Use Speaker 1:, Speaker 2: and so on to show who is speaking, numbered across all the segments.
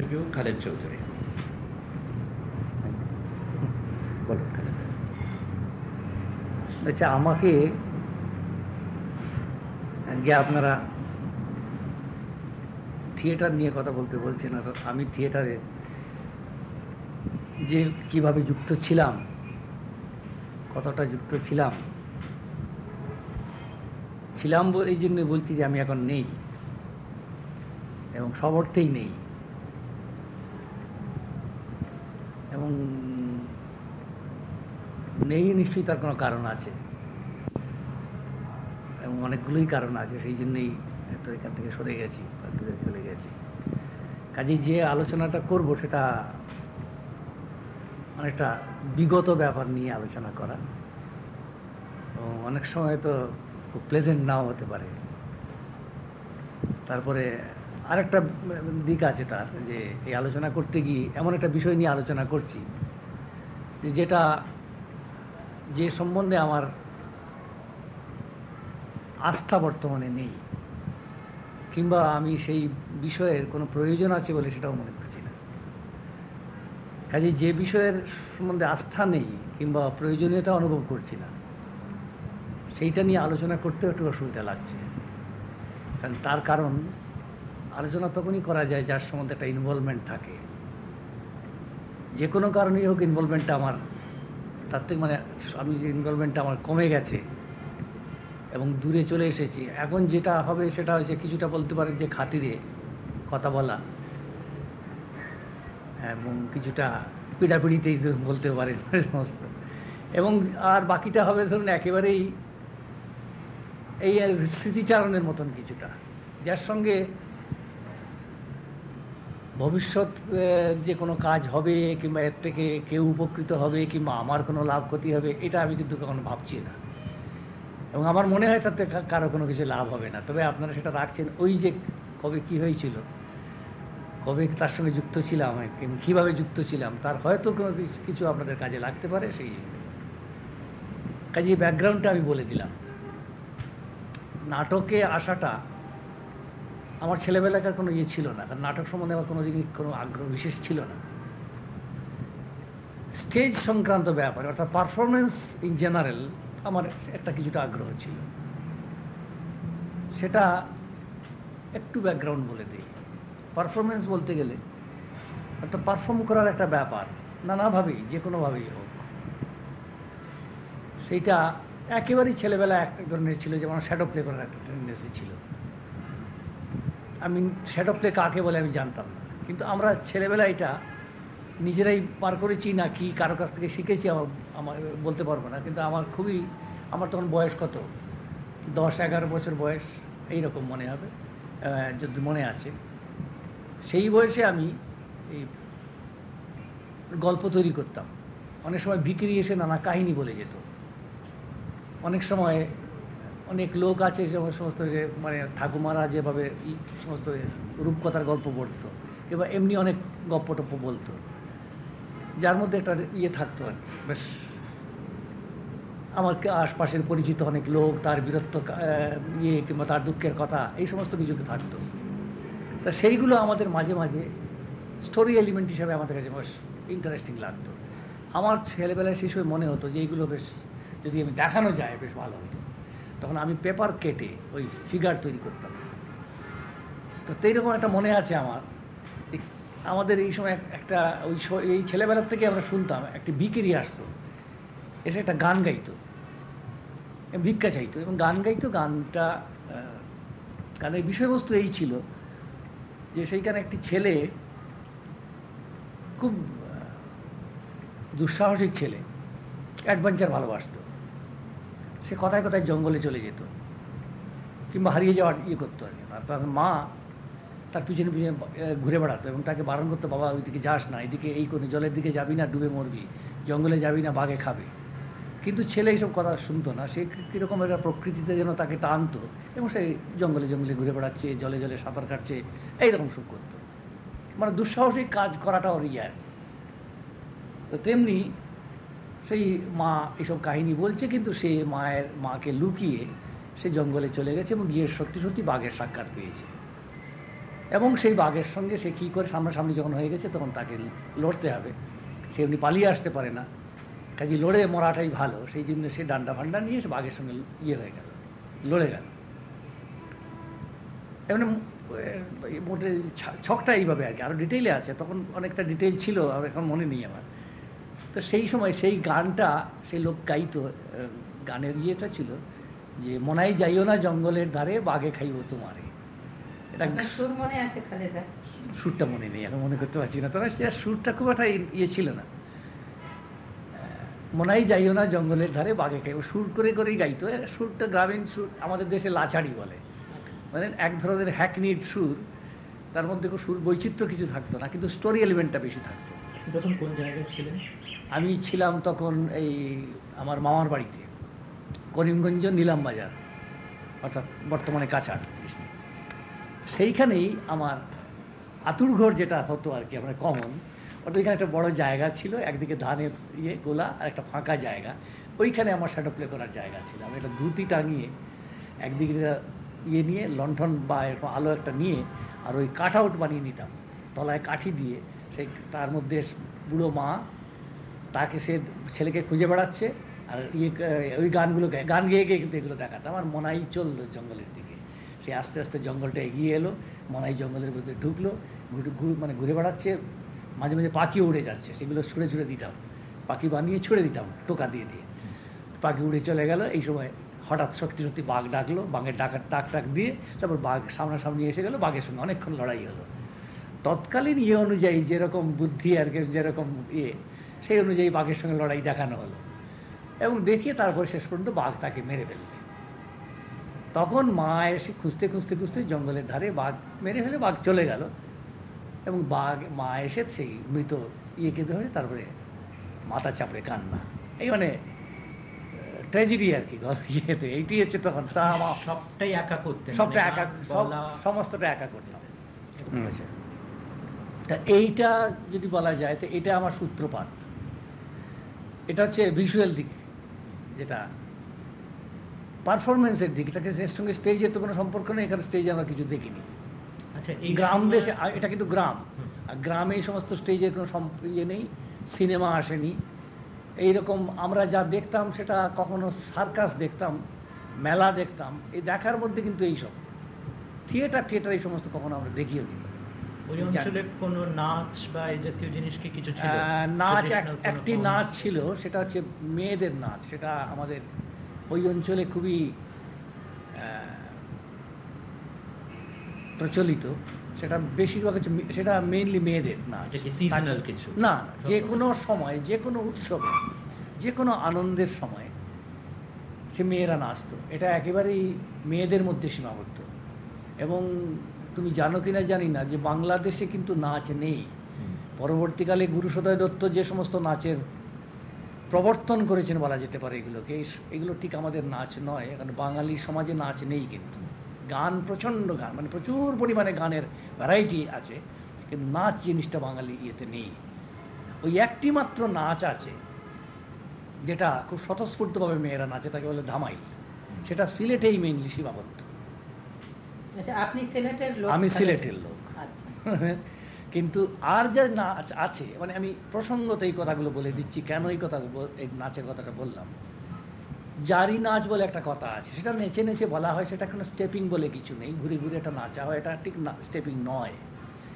Speaker 1: Interview Khaled Chowdhury.
Speaker 2: আচ্ছা আমাকে যে আপনারা থিয়েটার নিয়ে কথা বলতে বলছেন আর আমি থিয়েটারে যে কীভাবে যুক্ত ছিলাম, কতটা যুক্ত ছিলাম ছিলাম এই জন্য বলছি যে আমি এখন নেই এবং সব অর্থেই নেই এবং নেই নিশ্চয়ই তার কোনো কারণ আছে। এবং অনেকগুলোই কারণ আছে, সেই জন্যই একটু এখান থেকে সরে গেছি চলে গেছি। কাজে যে আলোচনাটা করব সেটা অনেকটা বিগত ব্যাপার নিয়ে আলোচনা করা। অনেক সময় তো খুব প্লেজেন্ট নাও হতে পারে। তারপরে আরেকটা দিক আছে তার, যে এই আলোচনা করতে গিয়ে এমন একটা বিষয় নিয়ে আলোচনা করছি যেটা, যে সম্বন্ধে আমার আস্থা বর্তমানে নেই, কিংবা আমি সেই বিষয়ের কোনো প্রয়োজন আছে বলে সেটাও মনে করছি না। কাজে যে বিষয়ের সম্বন্ধে আস্থা নেই, কিংবা প্রয়োজনীয়তা অনুভব করছি না, সেইটা নিয়ে আলোচনা করতে একটু অসুবিধা লাগছে। কারণ তার কারণ আলোচনা তখনই করা যায় যার সম্বন্ধে একটা ইনভলভমেন্ট থাকে। যে কোনো কারণেই হোক ইনভলভমেন্টটা আমার, তার থেকে মানে আমি যে ইনভলভমেন্টটা আমার কমে গেছে এবং দূরে চলে এসেছি। এখন যেটা হবে সেটা হচ্ছে কিছুটা বলতে পারেন যে খাতিরে কথা বলা এবং কিছুটা পিড়াপিড়িতেই বলতে পারেন সমস্ত। এবং আর বাকিটা হবে ধরুন একেবারেই এই স্মৃতিচারণের মতন কিছুটা। যার সঙ্গে ভবিষ্যৎ যে কোনো কাজ হবে কিংবা এর থেকে কেউ উপকৃত হবে কিংবা আমার কোনো লাভ ক্ষতি হবে, এটা আমি কিন্তু কখনো ভাবছি না। এবং আমার মনে হয় তাতে কারও কোনো কিছু লাভ হবে না। তবে আপনারা সেটা রাখছেন, ওই যে কবে কি হয়েছিল, কবে তার সঙ্গে যুক্ত ছিলাম কীভাবে যুক্ত ছিলাম, তার হয়তো কোনো কিছু আপনাদের কাজে লাগতে পারে, সেই কাজে ব্যাকগ্রাউন্ডটা আমি বলে দিলাম। নাটকে আসাটা আমার ছেলেবেলাকার কোনো ইয়ে ছিল না কারণ নাটক সম্বন্ধে আমার কোনো দিনই কোনো আগ্রহ বিশেষ ছিল না। স্টেজ সংক্রান্ত ব্যাপার, অর্থাৎ পারফরমেন্স ইন জেনারেল, আমার একটা কিছুটা আগ্রহ ছিল। সেটা একটু ব্যাকগ্রাউন্ড বলে দিই। পারফরমেন্স বলতে গেলে অর্থাৎ পারফর্ম করার একটা ব্যাপার, নানাভাবেই যে কোনোভাবেই হোক। সেইটা একেবারেই ছেলেবেলা একটা ধরনের ছিল, যেমন শ্যাডো প্লে করার একটা টেন্ডেন্সি ছিল। আমি শ্যাডো প্লে কাকে বলে আমি জানতাম না। কিন্তু আমরা ছেলেবেলা এটা নিজেরাই পার করেছি না কি, কারও কাছ থেকে শিখেছি আমার আমার, বলতে পারব না। কিন্তু আমার খুবই, আমার তখন বয়স কত? দশ, এগারো বছর বয়স এই রকম মনে হবে যদি মনে আছে। সেই বয়সে আমি এই গল্প তৈরি করতাম। অনেক সময় বিক্রি এসে নানা কাহিনী বলে যেত। অনেক সময় অনেক লোক আছে যে সমস্ত যে মানে ঠাকুমারা যেভাবে সমস্ত রূপকথার গল্প পড়তো এবার এমনি অনেক গপ্প টপ্প বলতো। যার মধ্যে একটা ইয়ে থাকতো আর বেশ। আমার আশপাশের পরিচিত অনেক লোক, তার বীরত্ব ইয়ে কিংবা তার দুঃখের কথা, এই সমস্ত কিছু থাকতো। তা সেইগুলো আমাদের মাঝে মাঝে স্টোরি এলিমেন্ট হিসাবে আমাদের কাছে বেশ ইন্টারেস্টিং লাগতো। আমার ছেলেবেলায় সেই সময় মনে হতো যে, এইগুলো বেশ যদি আমি দেখানো যায়, বেশ ভালো হতো। তখন আমি পেপার কেটে ওই ফিগার তৈরি করতাম। তো এইরকম একটা মনে আছে আমার। আমাদের এই সময় একটা ওই এই ছেলেবেলার থেকে আমরা শুনতাম, একটি বিকেরি আসতো, এসে একটা গান গাইতো। ভিক্ষা চাইতো এবং গান গাইতো, গানটা গানের বিষয়বস্তু এই ছিল যে সেইখানে একটি ছেলে, খুব দুঃসাহসিক ছেলে, অ্যাডভেঞ্চার ভালোবাসত। সে কথায় কথায় জঙ্গলে চলে যেত। কিংবা হারিয়ে যাওয়ার ইয়ে করতো আর কি। তার মা তার পিছনে পিছনে ঘুরে বেড়াতো এবং তাকে বারণ করতো, বাবা, ওইদিকে যাস না, এদিকে এই কোনো জলের দিকে যাবি না, ডুবে মরবি, জঙ্গলে যাবি না, বাঘে খাবে। কিন্তু ছেলে এইসব কথা শুনতো না। সে কীরকম একটা প্রকৃতিতে যেন তাকে টানতো এবং সে জঙ্গলে জঙ্গলে ঘুরে বেড়াচ্ছে, জলে জলে সাঁতার কাটছে, এইরকম সুখ করতো। মানে দুঃসাহসিক কাজ করাটা ওর ইয়ে তো তেমনি সেই মা এসব কাহিনী বলছে, কিন্তু সে মায়ের মাকে লুকিয়ে সে জঙ্গলে চলে গেছে এবং গিয়ে সত্যি সত্যি বাঘের সাক্ষাৎ পেয়েছে। এবং সেই বাঘের সঙ্গে সে কী করে সামনাসামনি যখন হয়ে গেছে, তখন তাকে লড়তে হবে। সে এমনি পালিয়ে আসতে পারে না। কাজে লড়ে মরাটাই ভালো। সেই জন্য সে ডান্ডা ফান্ডা নিয়ে সে বাঘের সঙ্গে ইয়ে হয়ে গেল, লড়ে গেল। এমনি মোটে ছকটা এইভাবে আর কি। আরও ডিটেইলে আছে। তখন অনেকটা ডিটেইল ছিল, আর এখন মনে নেই আমার। তো সেই সময় সেই গানটা সেই লোক গাইতো গানের ইয়েটা ছিল যে মনাই যাইও না জঙ্গলের ধারে বাঘে খাইব তোমারে। এটা
Speaker 3: সুর মনে আছে খালেদা
Speaker 2: সুরটা মনে নেই এখন মনে করতে পারছি না। তবে সে সুরটা খুব একটা ইয়ে ছিল না। মনাই যাইও না জঙ্গলের ধারে বাঘে খাইব সুর করে করেই গাইতো। সুরটা গ্রামীণ সুর আমাদের দেশে লাচাড়ি বলে। মানে এক ধরনের হ্যাকনিড সুর তার মধ্যে সুর বৈচিত্র্য কিছু থাকতো না কিন্তু স্টোরি এলিমেন্টটা বেশি থাকতো।
Speaker 4: তখন কোন জায়গায় ছিলেন?
Speaker 2: আমি ছিলাম তখন এই আমার মামার বাড়িতে, করিমগঞ্জ নিলাম বাজার, অর্থাৎ বর্তমানে কাছাড় সেইখানেই আমার আতুর ঘর যেটা হতো আর কি, আমরা কমন ওটা ওইখানে একটা বড় জায়গা ছিল, একদিকে ধানের ইয়ে গোলা আর একটা ফাঁকা জায়গা। ওইখানে আমার শ্যাডো প্লে করার জায়গা ছিল। আমি একটা ধুতি টাঙিয়ে একদিকে ইয়ে নিয়ে, লণ্ঠন বা এরকম আলো একটা নিয়ে, আর ওই কাট আউট বানিয়ে নিতাম। তলায় কাঠি দিয়ে সেই তার মধ্যে বুড়ো মা, তাকে সে ছেলেকে খুঁজে বেড়াচ্ছে আর ইয়ে ওই গানগুলো গান গেয়ে গিয়ে কিন্তু এগুলো দেখাতাম আর মনাই চলল জঙ্গলের দিকে। সে আস্তে আস্তে জঙ্গলটা এগিয়ে এলো, মনাই জঙ্গলের মধ্যে ঢুকলো মানে ঘুরে বেড়াচ্ছে, মাঝে মাঝে পাখি উড়ে যাচ্ছে। সেগুলো ছুঁড়ে ছুঁড়ে দিতাম। পাখি বানিয়ে ছুঁড়ে দিতাম, টোকা দিয়ে দিয়ে। পাখি উড়ে চলে গেল। এই সময় হঠাৎ সত্যি সত্যি বাঘ ডাকলো, বাঘের ডাকার ডাক টাক দিয়ে তারপর বাঘ সামনাসামনি এসে গেল, বাঘের সঙ্গে অনেকক্ষণ লড়াই হলো। তৎকালীন ইয়ে অনুযায়ী যেরকম বুদ্ধি আর কি যেরকম ইয়ে সেই অনুযায়ী বাঘের সঙ্গে লড়াই দেখানো হলো। এবং দেখিয়ে তারপর শেষ পর্যন্ত বাঘ তাকে মেরে ফেলবে তখন মা এসে খুঁজতে খুঁজতে খুঁজতে জঙ্গলের ধারে বাঘ মেরে ফেলে বাঘ চলে গেল। এবং বাঘ মা এসে সেই মৃত ইয়েকে ধরে তারপরে মাথা চাপড়ে কান্না। এই মানে ট্র্যাজেডি আর কি ইয়েতে এইটি হচ্ছে তখন।
Speaker 4: সবটাই একা করতে
Speaker 2: সবটা
Speaker 4: মানে
Speaker 2: একা সমস্তটা একা
Speaker 1: করতে।
Speaker 2: হয়েছে। তা এইটা যদি বলা যায় তো এটা আমার সূত্রপাত। এটা হচ্ছে ভিজুয়াল দিক যেটা পারফরমেন্সের দিক। এটাকে এর সঙ্গে স্টেজের তো কোনো সম্পর্ক নেই এখানে স্টেজে আমরা কিছু দেখিনি।
Speaker 4: আচ্ছা
Speaker 2: এই গ্রাম দেশে এটা কিন্তু গ্রাম। আর গ্রামে এই সমস্ত স্টেজের কোনো ইয়ে নেই সিনেমা আসেনি। এইরকম আমরা যা দেখতাম সেটা কখনো সার্কাস দেখতাম মেলা দেখতাম এই দেখার মধ্যে কিন্তু এইসব। থিয়েটার থিয়েটার এই সমস্ত কখনো আমরা দেখিও নি
Speaker 4: ওই অঞ্চলে কোনো নাচ বা এই জাতীয় জিনিস কি কিছু ছিল?
Speaker 2: নাচ এক-
Speaker 4: Traditional কোনো
Speaker 2: একটি নাচ ছিল সেটা হচ্ছে মেয়েদের নাচ সেটা আমাদের ওই অঞ্চলে খুবই প্রচলিত। সেটা বেশিরভাগ হচ্ছে সেটা মেইনলি মেয়েদের নাচ।
Speaker 4: কিছু?
Speaker 2: না যে কোনো সময় যে কোনো উৎসবে যে কোনো আনন্দের সময় সে মেয়েরা নাচতো। এটা একেবারেই মেয়েদের মধ্যে সীমাবদ্ধ। এবং তুমি জানো কিনা জানি না যে বাংলাদেশে কিন্তু নাচ নেই। পরবর্তীকালে গুরুসদয় দত্ত যে সমস্ত নাচের প্রবর্তন করেছেন বলা যেতে পারে এগুলোকে এগুলো ঠিক আমাদের নাচ নয় কারণ বাঙালি সমাজে নাচ নেই কিন্তু। গান প্রচণ্ড গান মানে প্রচুর পরিমাণে গানের ভ্যারাইটি আছে কিন্তু নাচ জিনিসটা বাঙালি ইয়েতে নেই। ওই একটি মাত্র নাচ আছে যেটা খুব স্বতঃস্ফূর্তভাবে মেয়েরা নাচে তাকে বলে ধামাই। সেটা সিলেটেই মেইনলি সীমাবদ্ধ।
Speaker 3: আপনি সিলেটের লোক
Speaker 2: আমি সিলেটের লোক।
Speaker 3: আচ্ছা।
Speaker 2: কিন্তু আর যা নাচ আছে মানে আমি প্রসঙ্গত এই কথাগুলো বলে দিচ্ছি কেন এই কথা এই নাচের কথাটা বললাম? জারি নাচ বলে একটা কথা আছে সেটা নেচে নেচে বলা হয় সেটা কোনো স্টেপিং বলে কিছু নেই ঘুরে ঘুরে একটা নাচা হয় এটা ঠিক না স্টেপিং নয়।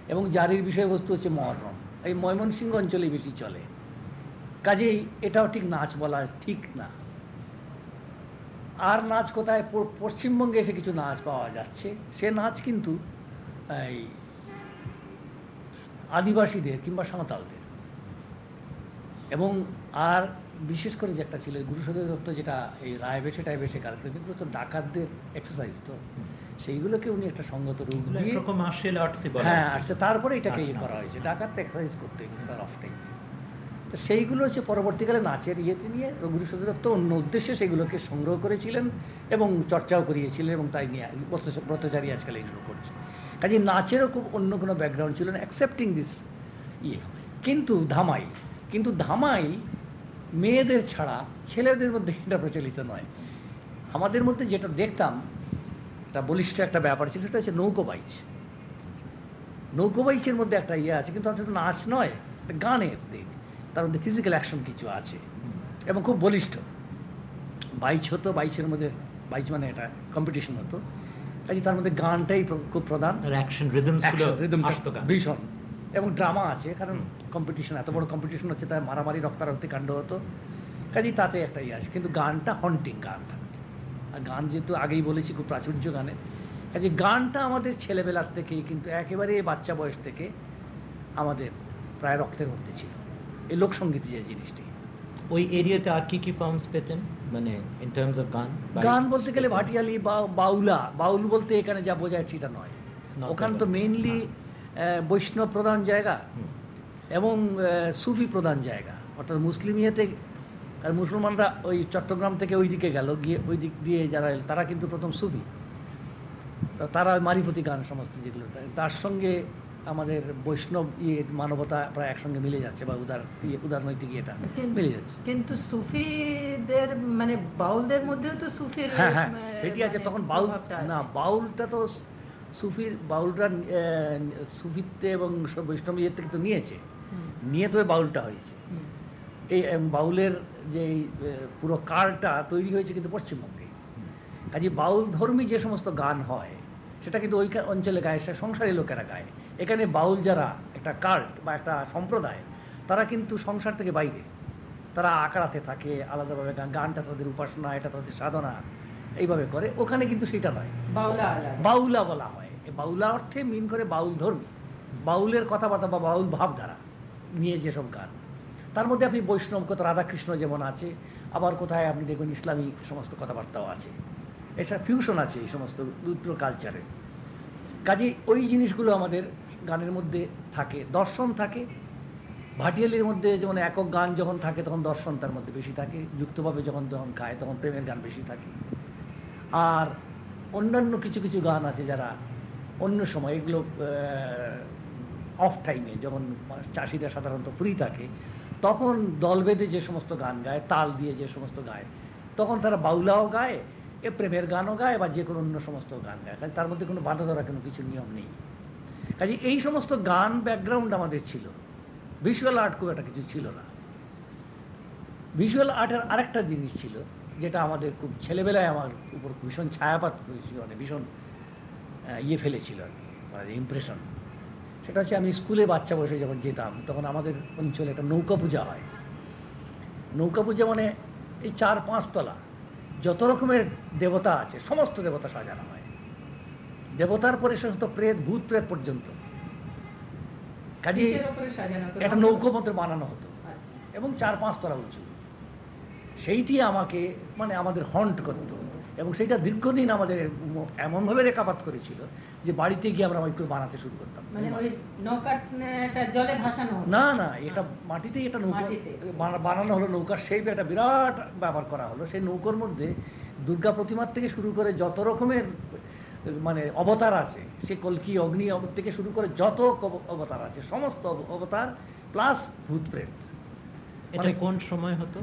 Speaker 2: এবং জারির বিষয়বস্তু হচ্ছে মহরম এই ময়মনসিংহ অঞ্চলেই বেশি চলে। কাজেই এটাও ঠিক নাচ বলা ঠিক না। আর নাচ কোথায়? পশ্চিমবঙ্গে এসে কিছু নাচ পাওয়া যাচ্ছে। সে নাচ কিন্তু এই আদিবাসীদের কিংবা সাঁওতালদের। এবং আর বিশেষ করে যে একটা ছিল গুরুসদয় দত্ত যেটা এই রায় বেশে টায় বেশে কারণ এগুলো তো ডাকাতদের এক্সারসাইজ তো। সেইগুলোকে উনি একটা সঙ্গত রূপ
Speaker 4: এগুলো
Speaker 2: দিয়ে হ্যাঁ আসছে তারপরে এটাকে ইয়ে করা হয়েছে। ডাকাত এক্সারসাইজ করতে কিন্তু তার অফ টাইম তো সেইগুলো হচ্ছে পরবর্তীকালে নাচের ইয়েতে নিয়ে গুরুসদয় দত্ত অন্য উদ্দেশ্যে সেগুলোকে সংগ্রহ করেছিলেন এবং চর্চাও করিয়েছিলেন এবং তাই নিয়ে ব্রত- ব্রতচারী আজকাল এইগুলো করছে। কাজে নাচেরও খুব অন্য কোনো ব্যাকগ্রাউন্ড ছিল না অ্যাকসেপ্টিং দিস ইয়ে কিন্তু ধামাই কিন্তু ধামাই মেয়েদের ছাড়া ছেলেদের মধ্যে এটা প্রচলিত নয়। আমাদের মধ্যে যেটা দেখতাম, একটা বলিষ্ঠ একটা ব্যাপার ছিল, সেটা হচ্ছে নৌকো বাইচ। নৌকো বাইচের মধ্যে একটা ইয়ে আছে, কিন্তু অন্তত নাচ নয় গানের দিক। তার মধ্যে ফিজিক্যাল অ্যাকশন কিছু আছে। এবং খুব বলিষ্ঠ। বাইচ হতো বাইচের মধ্যে বাইচ মানে এটা কম্পিটিশন হতো। কাজে তার মধ্যে গানটাই খুব প্রধান। ভীষণ। এবং ড্রামা আছে কারণ কম্পিটিশন এত বড় কম্পিটিশন হচ্ছে তার মারামারি রক্তারক্তি কাণ্ড হতো। কাজেই তাতে একটা ইয়ে আছে কিন্তু গানটা হন্টিং গান থাকতো। আর গান যেহেতু আগেই বলেছি খুব প্রাচুর্য গানে। কাজে গানটা আমাদের ছেলেবেলার থেকেই কিন্তু একেবারে বাচ্চা বয়স থেকে আমাদের প্রায় রক্তের মধ্যে ছিল। এই লোকসঙ্গীত যে জিনিসটি
Speaker 4: ওই এরিয়াতে আর কি কি ফর্মস পেতেন? মানে ইন টার্মস অফ গান
Speaker 2: গান বলতে গেলে ভাটিয়ালি বা বাউলা বাউল বলতে এখানে যা বোঝায় সেটা নয়। ওখানে তো। মেইনলি বৈষ্ণব প্রধান জায়গা এবং সুফি প্রধান জায়গা। অর্থাৎ মুসলিম ইয়েতে আর মুসলমানরা ওই চট্টগ্রাম থেকে ওই দিকে গেল গিয়ে ওই দিক দিয়ে যারা এলো, তারা কিন্তু প্রথম সুফি। তারা মারিফতি গান সমস্ত যেগুলো তার সঙ্গে আমাদের বৈষ্ণব ইয়ে মানবতা প্রায় একসঙ্গে মিলে যাচ্ছে বা উদার ইয়ে উদারনৈতিক ইয়েটা মিলে যাচ্ছে।
Speaker 3: কিন্তু সুফিদের মানে বাউলদের মধ্যেও তো সুফির
Speaker 2: হ্যাঁ হ্যাঁ এটি আছে
Speaker 3: মানে
Speaker 2: তখন বাউল না বাউলটা তো সুফির বাউলরা আহ, সুফিতে এবং বৈষ্ণব ইয়ে থেকে তো নিয়েছে। নিয়ে তবে বাউলটা হয়েছে। এই বাউলের যে পুরো কারটা তৈরি হয়েছে কিন্তু পশ্চিমবঙ্গে। কাজে বাউল ধর্মী যে সমস্ত গান হয় সেটা কিন্তু ওই অঞ্চলে গায় সে সংসারী লোকেরা গায়। এখানে বাউল যারা একটা কাল্ট বা একটা সম্প্রদায় তারা কিন্তু সংসার থেকে বাইরে। তারা আঁকড়াতে থাকে আলাদাভাবে গান গানটা তাদের উপাসনা এটা তাদের সাধনা এইভাবে করে। ওখানে কিন্তু সেটা নয়।
Speaker 3: বাউলা
Speaker 2: বাউলা বলা হয়। বাউলা অর্থে মিন করে বাউল ধর্মী। বাউলের কথাবার্তা বা বাউল ভাবধারা নিয়ে যেসব গান। তার মধ্যে আপনি বৈষ্ণব কোথাও রাধাকৃষ্ণ যেমন আছে আবার কোথায় আপনি দেখবেন ইসলামী সমস্ত কথাবার্তাও আছে। এছাড়া ফিউশন আছে এই সমস্ত দুটো কালচারে কাজে ওই জিনিসগুলো আমাদের গানের মধ্যে থাকে, দর্শন থাকে। ভাটিয়ালির মধ্যে যেমন একক গান যখন থাকে, তখন দর্শন তার মধ্যে বেশি থাকে। যুক্তভাবে যখন যখন গায়, তখন প্রেমের গান বেশি থাকে। আর অন্যান্য কিছু কিছু গান আছে যারা অন্য সময়, এগুলো অফ টাইমে যখন চাষিরা সাধারণত ফ্রি থাকে, তখন দল বেঁধে যে সমস্ত গান গায়, তাল দিয়ে যে সমস্ত গায়, তখন তারা বাউলাও গায়, এ প্রেমের গানও গায় বা যে কোনো অন্য সমস্ত গান গায়। তার মধ্যে কোনো বাধা ধরা কোনো কিছু নিয়ম নেই। কাজে এই সমস্ত গান ব্যাকগ্রাউন্ড আমাদের ছিল। ভিজুয়াল আর্ট খুব একটা কিছু ছিল না। ভিজুয়াল আর্টের আরেকটা জিনিস ছিল, যেটা আমাদের খুব ছেলেবেলায় আমার উপর ভীষণ ছায়াপাত করেছিল মানে ভীষণ ইয়ে ফেলেছিল আর কি মানে ইমপ্রেশন সেটা হচ্ছে আমি স্কুলে বাচ্চা বয়সে যখন যেতাম, তখন আমাদের অঞ্চলে একটা নৌকা পূজা হয়। নৌকা পূজা মানে এই চার পাঁচতলা, যত রকমের দেবতা আছে, সমস্ত দেবতা সাজানো হয়। দেবতার পরে সমস্ত প্রেত ভূত প্রেত পর্যন্ত। কাজে? একটা নৌকো মতো বানানো হতো।
Speaker 3: আচ্ছা।
Speaker 2: এবং চার পাঁচতলা উঁচু। সেইটি আমাকে মানে আমাদের হন্ট করত। এবং সেইটা দীর্ঘদিন আমাদের এমনভাবে রেখাপাত করেছিল যে বাড়িতে গিয়ে আমরা একটু বানাতে শুরু করতাম।
Speaker 3: মানে।
Speaker 2: না না এটা মাটিতেই এটা নৌকা বানানো হলো নৌকার শেপ একটা বিরাট ব্যবহার করা হলো। সেই নৌকার মধ্যে দুর্গা প্রতিমার থেকে শুরু করে যত রকমের মানে অবতার আছে। সে কলকি অগ্নি থেকে শুরু করে যত অবতার আছে সমস্ত অবতার প্লাস ভূত প্রেত
Speaker 4: এটা
Speaker 2: মানে-
Speaker 4: কোন সময় হতো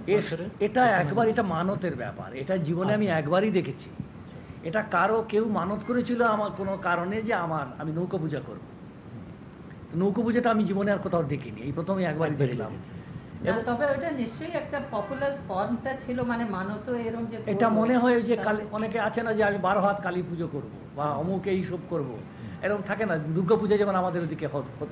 Speaker 2: এটা একবার এটা মানতের ব্যাপার। এটা জীবনে আমি
Speaker 4: আচ্ছা।
Speaker 2: একবারই দেখেছি। এটা কারও কেউ মানত করেছিল আমার কোনো কারণে যে আমার আমি নৌকা পূজা করব। নৌকা পূজাটা আমি জীবনে আর কোথাও দেখিনি। এই প্রথমে একবারই দেখলাম।
Speaker 3: তবে ওটা নিশ্চয়ই একটা পপুলার ফর্মটা ছিল মানে মানত এরকম যে
Speaker 2: এটা মনে হয় যে কালী অনেকে আছে না যে আমি বারো হাত কালী পুজো করব বা অমুক এইসব করব। এরকম থাকে না দুর্গা পূজা যেমন আমাদের ওদিকে হতো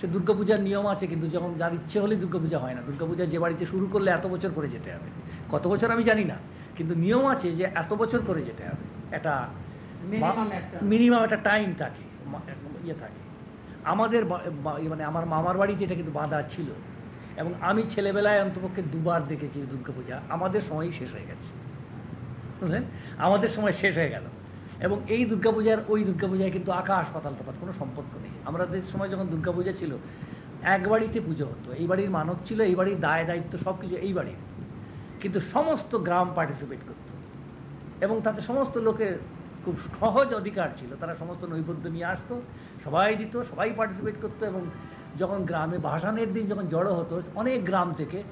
Speaker 2: সে দুর্গা পূজার নিয়ম আছে কিন্তু যখন যার ইচ্ছে হলে দুর্গা পূজা হয় না। দুর্গা পূজা যে বাড়িতে শুরু করলে এত বছর করে যেতে হবে। কত বছর আমি জানি না কিন্তু নিয়ম আছে যে এত বছর করে যেতে হবে। এটা
Speaker 3: একটা-
Speaker 2: মিনিমাম একটা টাইম থাকে ইয়ে থাকে। আমাদের মানে আমার মামার বাড়িতে এটা কিন্তু বাঁধা ছিল এবং আমি ছেলেবেলায় অন্তপক্ষে দুবার দেখেছি দুর্গাপূজা। আমাদের সময়ই শেষ হয়ে গেছে। বুঝলেন? আমাদের সময় শেষ হয়ে গেল। এবং এই দুর্গাপূজার ওই দুর্গাপূজায় কিন্তু আকাশ পাতাল তফাৎ, কোনো সম্পর্ক নেই। আমাদের সময় যখন দুর্গাপূজা ছিল, এক বাড়িতে পুজো হতো। এই বাড়ির মানব ছিল, এই বাড়ির দায় দায়িত্ব সব কিছু এই বাড়ির। কিন্তু সমস্ত গ্রাম পার্টিসিপেট করত। এবং তাতে সমস্ত লোকের খুব সহজ অধিকার ছিল। তারা সমস্ত নৈবেদ্য নিয়ে আসতো, সবাই দিত, সবাই পার্টিসিপেট করতো এবং যখন গ্রামে ভাসানের দিন যখন জড়ো হতো, অনেক গ্রাম থেকে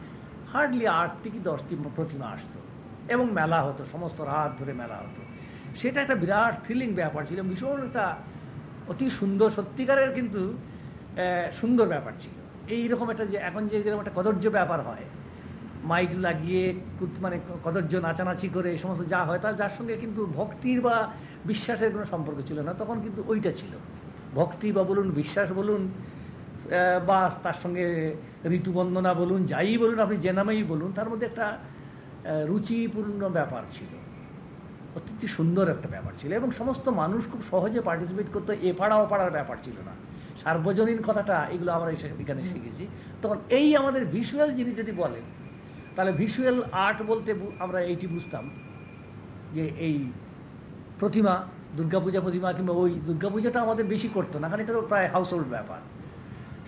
Speaker 2: হার্ডলি আটটি কি দশটি প্রতিমা আসতো এবং মেলা হতো, সমস্ত রাত ধরে মেলা হতো। সেটা একটা বিরাট ফিলিং ব্যাপার ছিল, ভীষণ একটা অতি সুন্দর, সত্যিকারের কিন্তু সুন্দর ব্যাপার ছিল। এই রকম একটা যে, এখন যে যেরকম একটা কদর্য ব্যাপার হয়, মাইক লাগিয়ে মানে কদর্য নাচানাচি করে এই সমস্ত যা হয়, তার, যার সঙ্গে কিন্তু ভক্তির বা বিশ্বাসের কোনো সম্পর্ক ছিল না, তখন কিন্তু ওইটা ছিল। ভক্তি বা বলুন, বিশ্বাস বলুন বা তার সঙ্গে ঋতুবন্দনা বলুন যাই বলুন আপনি যে নামেই বলুন তার মধ্যে একটা রুচিপূর্ণ ব্যাপার ছিল। অত্যন্ত সুন্দর একটা ব্যাপার ছিল এবং সমস্ত মানুষ খুব সহজে পার্টিসিপেট করতো এ পাড়া ও পাড়ার ব্যাপার ছিল না। সার্বজনীন কথাটা এগুলো আমরা এখানে শিখেছি। তখন এই আমাদের ভিজুয়াল জিনিস যদি বলেন তাহলে ভিজুয়াল আর্ট বলতে আমরা এইটি বুঝতাম যে এই প্রতিমা দুর্গাপূজা প্রতিমা কিংবা ওই দুর্গাপূজাটা আমাদের বেশি করতো না কারণ এটা তো প্রায় হাউস হোল্ড ব্যাপার।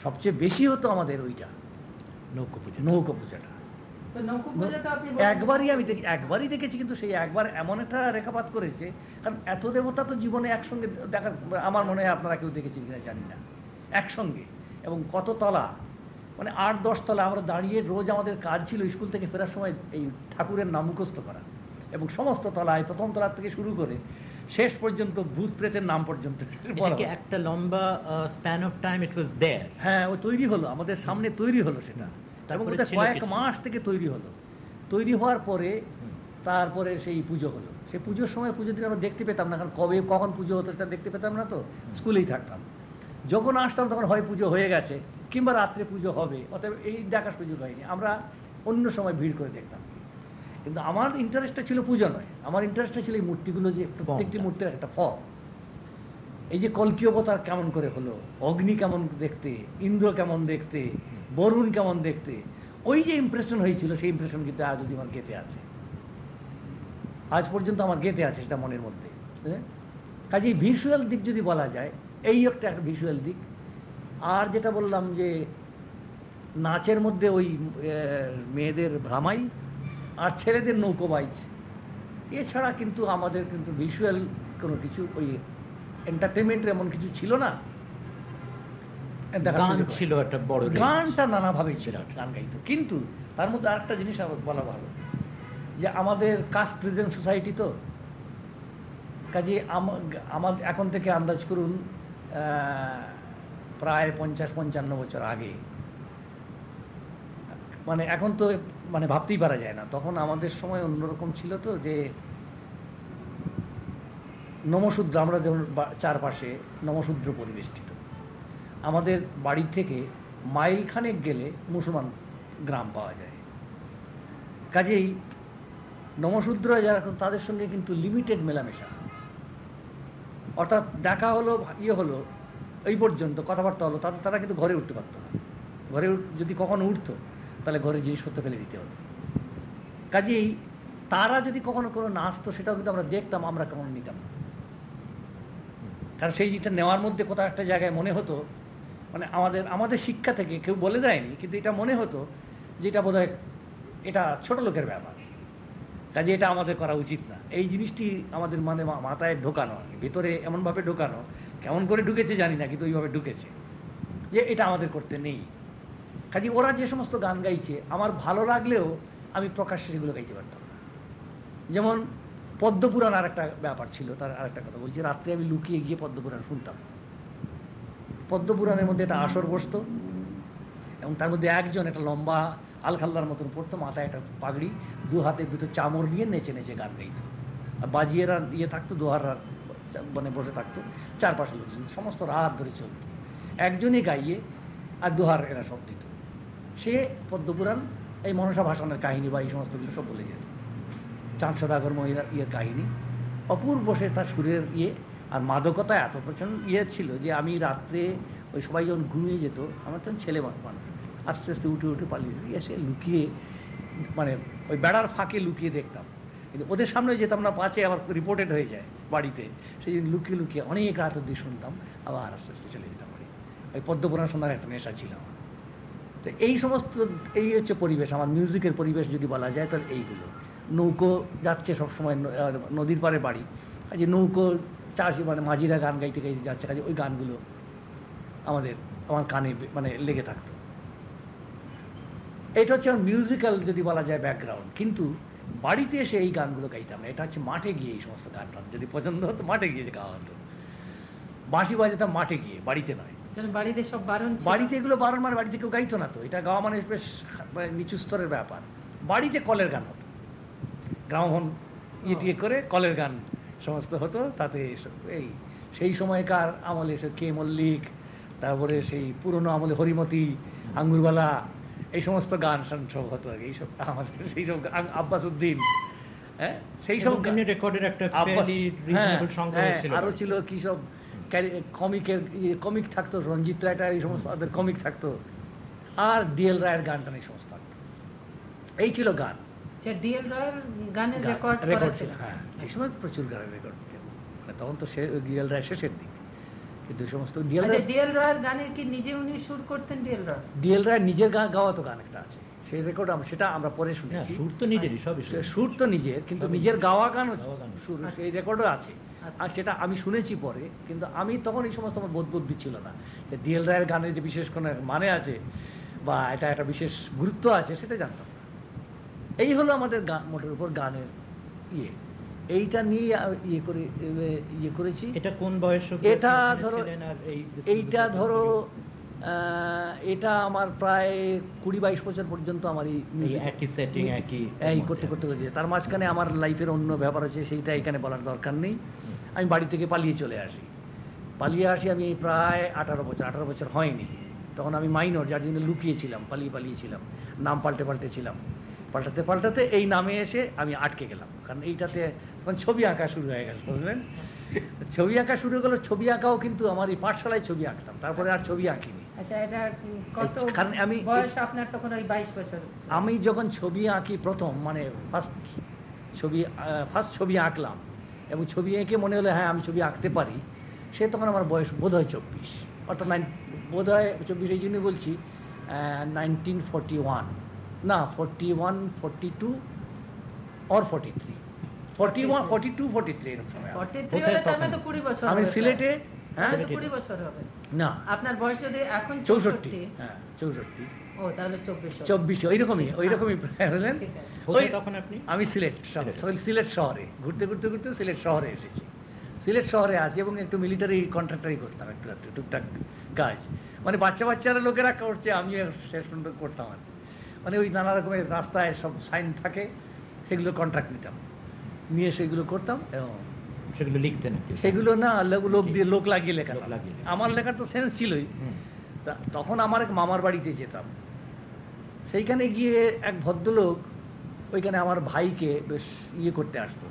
Speaker 2: সবচেয়ে বেশি হতো আমাদের ওইটা।
Speaker 4: নৌকো পুজো
Speaker 2: নৌকো পূজাটা একবারই আমি দেখি একবারই দেখেছি কিন্তু সেই একবার এমন একটা রেখাপাত করেছে কারণ এত দেবতা তো জীবনে একসঙ্গে দেখার আমার মনে হয় আপনারা কেউ দেখেছেন কিনা জানি না। একসঙ্গে। এবং কত তলা। মানে আট দশ তলা। আমরা দাঁড়িয়ে রোজ আমাদের কাজ ছিল স্কুল থেকে ফেরার সময় এই ঠাকুরের নাম মুখস্থ করা। এবং সমস্ত তলায় প্রথম তলার থেকে শুরু করে শেষ পর্যন্ত ভূত প্রেতের নাম পর্যন্ত।
Speaker 4: একটা লম্বা span of time it was there
Speaker 2: হ্যাঁ ও তৈরি হলো আমাদের সামনে তৈরি হলো সেটা। এবং
Speaker 4: তারপরে
Speaker 2: ওটা কয়েক মাস থেকে তৈরি হলো। তৈরি হওয়ার পরে তারপরে সেই পুজো হলো। সেই পুজোর সময় পুজোর দিন আমরা দেখতে পেতাম না কারণ কবে কখন পুজো হতো সেটা দেখতে পেতাম না তো স্কুলেই থাকতাম। যখন আসতাম তখন হয় পুজো হয়ে গেছে কিংবা রাত্রে পুজো হবে অতএব এই দেখার সুযোগ হয়নি। আমরা অন্য সময় ভিড় করে দেখতাম। কিন্তু আমার ইন্টারেস্টটা ছিল পুজো নয়। আমার ইন্টারেস্টটা ছিল এই মূর্তিগুলো যে প্রত্যেকটি মূর্তির একটা ফর্ম। এই যে কল্কি অবতার কেমন করে হলো অগ্নি কেমন দেখতে ইন্দ্র কেমন দেখতে বরুণ কেমন দেখতে ওই যে ইমপ্রেশন হয়েছিল সেই ইমপ্রেশন কিন্তু আজ অব্দি আমার গেতে আছে। আজ পর্যন্ত আমার গেতে আছে সেটা মনের মধ্যে। হ্যাঁ? কাজেই ভিজুয়াল দিক যদি বলা যায় এই একটা একটা ভিজুয়াল দিক। আর যেটা বললাম যে নাচের মধ্যে ওই মেয়েদের ভ্রামাই আর ছেলেদের নৌকো বাইচ এছাড়া কিন্তু আমাদের কিন্তু ভিজুয়াল কোনো কিছু ওই এন্টারটেনমেন্টের এমন কিছু ছিল না।
Speaker 4: গান ছিল একটা বড়
Speaker 2: গানটা নানাভাবেই ছিল গান গাইতো। কিন্তু তার মধ্যে আরেকটা জিনিস আমার বলা ভালো যে আমাদের কাস্ট প্রেজেন্ট সোসাইটি তো। কাজে আমার এখন থেকে আন্দাজ করুন প্রায় পঞ্চাশ পঞ্চান্ন বছর আগে। মানে এখন তো মানে ভাবতেই পারা যায় না। তখন আমাদের সময় অন্যরকম ছিল তো যে নমশূদ্র আমরা যেমন চারপাশে নমশূদ্র পরিবেষ্টিত। আমাদের বাড়ি থেকে মাইল খানেক গেলে মুসলমান গ্রাম পাওয়া যায়। কাজেই নমশূদ্র যারা এখন তাদের সঙ্গে কিন্তু লিমিটেড মেলামেশা। অর্থাৎ দেখা হলো ইয়ে হলো, এই পর্যন্ত কথাবার্তা হলো তাদের তারা কিন্তু ঘরে উঠতে পারতো না। ঘরে যদি কখনো উঠতো তাহলে ঘরে জিনিসপত্র ফেলে দিতে হতো কাজেই তারা যদি কখনো কোনো নাচতো সেটাও কিন্তু আমরা দেখতাম, আমরা কেমন নিতাম। না কারণ সেই জিনিসটা নেওয়ার মধ্যে কোথাও একটা জায়গায় মনে হতো মানে আমাদের আমাদের শিক্ষা থেকে কেউ বলে দেয়নি, কিন্তু এটা মনে হতো যে এটা বোধহয় এটা ছোট লোকের ব্যাপার। কাজে এটা আমাদের করা উচিত না। এই জিনিসটি আমাদের মানে মাথায় ঢোকানো আর। ভেতরে এমনভাবে ঢোকানো, কেমন করে ঢুকেছে জানি না, কিন্তু ওইভাবে ঢুকেছে। যে এটা আমাদের করতে নেই। কাজে ওরা যে সমস্ত গান গাইছে, আমার ভালো লাগলেও আমি প্রকাশ্যে সেগুলো গাইতে পারতাম না। যেমন পদ্মপুরাণ আর একটা ব্যাপার ছিল, তার আরেকটা কথা বলছি। রাত্রে আমি লুকিয়ে গিয়ে পদ্মপুরাণ শুনতাম। পদ্মপুরাণের মধ্যে একটা আসর বসতো, এবং তার মধ্যে একজন একটা লম্বা আলখাল্লার মতন পড়তো, মাথায় একটা পাগড়ি, দু হাতে দুটো চামর নিয়ে নেচে নেচে গান গাইত। আর বাজিয়েরা ইয়ে থাকতো দোহাররা মানে বসে থাকতো চারপাশে লোকজন, সমস্ত রাত ধরে চলতো। একজনই গাইয়ে আর দোহার এরা সব দিত। সে পদ্মপুরাণ, এই মনসা ভাষণের কাহিনী বা এই সমস্তগুলো সব বলে যেত। চাঁদ সদাগর মহিলার ইয়ের কাহিনী। অপূর্ব সে তার সুরের ইয়ে আর মাদকতা এত প্রচণ্ড ইয়ে ছিল যে আমি রাত্রে ওই সবাই যখন ঘুমিয়ে যেত, আমার তখন ছেলে মানুষ। আস্তে আস্তে উঠে উঠে পালিয়ে যেত। এসে লুকিয়ে মানে ওই বেড়ার ফাঁকে লুকিয়ে দেখতাম। কিন্তু ওদের সামনে যেতাম না, পাঁচে আবার রিপোর্টেড হয়ে যায় বাড়িতে। সেই লুকিয়ে লুকিয়ে অনেক রাত অব্দি শুনতাম, আবার আস্তে আস্তে চলে বাড়ি ওই পদ্মপুরাণ শোনার একটা নেশা ছিল। তো এই সমস্ত, এই হচ্ছে পরিবেশ, আমার মিউজিকের পরিবেশ যদি বলা যায়, তাহলে এইগুলো। নৌকো যাচ্ছে সবসময় নদীর পাড়ে বাড়ি। কাজে নৌকো চাষি মানে মাঝিরা গান গাইতে গাইতে যাচ্ছে, কাজে ওই গানগুলো আমাদের, আমার কানে মানে লেগে থাকতো। এটা হচ্ছে আমার মিউজিক্যাল যদি বলা যায় ব্যাকগ্রাউন্ড কিন্তু বাড়িতে এসে এই গানগুলো গাইতাম না। এটা হচ্ছে মাঠে গিয়ে এই সমস্ত গানটা। যদি পছন্দ হতো, মাঠে গিয়ে গাওয়া হতো। বাঁশি বাজাতাম মাঠে গিয়ে, বাড়িতে নয়।
Speaker 3: বাড়িতে সব বারণ
Speaker 2: বাড়িতে এগুলো বারণ মানে বাড়িতে কেউ গাইতো না তো। এটা গাওয়া মানে বেশ মানে নিচু স্তরের ব্যাপার। বাড়িতে কলের গান হতো। গ্রামোফোন ইয়ে টিয়ে করে কলের গান সমস্ত হতো তাতে এই সেই সময়কার আমলে সে কে মল্লিক তারপরে সেই পুরনো আমলে হরিমতি আঙ্গুরবালা এই সমস্ত গান শান সব হতো আর কি, এইসব আমাদের সেই সব আব্বাস উদ্দিন হ্যাঁ? সেই সব
Speaker 4: রেকর্ডের একটা
Speaker 2: হ্যাঁ, হ্যাঁ,
Speaker 4: ছিল।
Speaker 2: আরও ছিল কি সব কমিকের কমিক থাকতো রঞ্জিত রায়টা এই সমস্ত ওদের কমিক থাকতো আর ডিএল রায়ের গান টান এই সমস্ত থাকতো এই ছিল গান
Speaker 3: আচ্ছা ডিএল রয়ের গানের রেকর্ড
Speaker 2: রেকর্ড
Speaker 3: ছিল
Speaker 2: হ্যাঁ সেই সময় প্রচুর গানের রেকর্ড মানে তখন তো সে ডিএল রায় শেষের দিক কিন্তু এই সমস্ত ডিএল
Speaker 3: আচ্ছা ডিএল রয়ের গানের কি নিজে উনি সুর করতেন ডিএল রয়
Speaker 2: ডিএল রায় নিজের গান গাওয়া তো গান একটা আছে সেই রেকর্ড সেটা আমরা পরে
Speaker 4: হ্যাঁ সুর তো নিজেরই সবই সুর।
Speaker 2: সুর তো নিজের কিন্তু নিজের গাওয়া গানও। সুর
Speaker 3: আচ্ছা।
Speaker 2: সেই রেকর্ডও আছে
Speaker 3: আচ্ছা।
Speaker 2: আর সেটা আমি শুনেছি পরে কিন্তু আমি তখন এই সমস্ত আমার বোধ বুদ্ধি ছিল না। যে ডিএল রায়ের গানের যে বিশেষ কোনো মানে আছে বা এটা একটা বিশেষ গুরুত্ব আছে সেটা জানতাম না। এই হলো আমাদের গান মোটের উপর গানের ইয়ে। এইটা নিয়ে ইয়ে করে ইয়ে করেছি।
Speaker 4: এটা কোন বয়স
Speaker 2: এটা ধরো
Speaker 4: এই
Speaker 2: এইটা ধরো এটা আমার প্রায় কুড়ি বাইশ বছর পর্যন্ত আমার এই
Speaker 4: একই setting, একই
Speaker 2: এই করতে করতে করতে। তার মাঝখানে আমার লাইফের অন্য ব্যাপার আছে সেইটা এখানে বলার দরকার নেই। আমি বাড়ি থেকে পালিয়ে চলে আসি। পালিয়ে আসি আমি প্রায় আঠারো বছর আঠারো বছর হয়নি। তখন আমি মাইনর যার জন্য লুকিয়েছিলাম পালিয়ে পালিয়েছিলাম নাম পাল্টে পাল্টে ছিলাম। পাল্টাতে পাল্টাতে এই নামে এসে আমি আটকে গেলাম। কারণ এইটাতে তখন ছবি আঁকা শুরু হয়ে গেল বুঝলেন? ছবি আঁকা শুরু হয়ে গেলো ছবি আঁকাও কিন্তু আমার এই পাঠশালায় ছবি আঁকতাম। তারপরে আর ছবি আঁকিনি।
Speaker 3: আচ্ছা এটা কত
Speaker 2: কারণ আমি-
Speaker 3: বয়স আপনার তখন ওই বাইশ বছর?
Speaker 2: আমি যখন ছবি আঁকি প্রথম মানে ফার্স্ট ছবি ফার্স্ট ছবি আঁকলাম এবং ছবি এঁকে মনে হলো হ্যাঁ আমি ছবি আঁকতে পারি সে তখন আমার বয়স বোধ হয় চব্বিশ। অর্থাৎ নাইন বোধ হয় চব্বিশ এই জন্য বলছি নাইনটিন ফর্টি ওয়ান না forty one forty two or forty three forty one forty two forty three এরকম আমি সিলেটে। হ্যাঁ?
Speaker 3: তাহলে তো কুড়ি বছর হবে।
Speaker 2: না।
Speaker 3: আপনার বয়স যদি এখন
Speaker 2: চৌষট্টি।
Speaker 3: চৌষট্টি।
Speaker 2: হ্যাঁ চৌষট্টি।
Speaker 3: ও তাহলে চব্বিশ
Speaker 2: ওইরকমই ওইরকমই হলেন।
Speaker 3: ঠিক আছে।
Speaker 4: কোথায়
Speaker 2: ওই-
Speaker 4: তখন আপনি?
Speaker 2: আমি সিলেট
Speaker 4: সিলেট।
Speaker 2: শহর- সিলেট শহরে। ঘুরতে ঘুরতে ঘুরতে সিলেট শহরে এসেছি। সিলেট শহরে আছি এবং একটু মিলিটারি কন্ট্রাক্টারি করতাম একটু একটু টুকটাক কাজ। মানে বাচ্চা বাচ্চারা লোকেরা করছে আমি শেষ পর্যন্ত করতাম আর মানে ওই নানা রকমের রাস্তায় সব সাইন থাকে সেগুলো কন্ট্রাক্ট নিতাম। নিয়ে সেগুলো করতাম এবং
Speaker 4: সেগুলো লিখতেন
Speaker 2: সেগুলো না লোক দিয়ে লোক লাগিয়ে লেখা। আমার লেখার তো সেন্স ছিলই। তখন আমার এক মামার বাড়িতে যেতাম। সেইখানে গিয়ে এক ভদ্রলোক ওইখানে আমার ভাইকে বেশ ইয়ে করতে আসতো।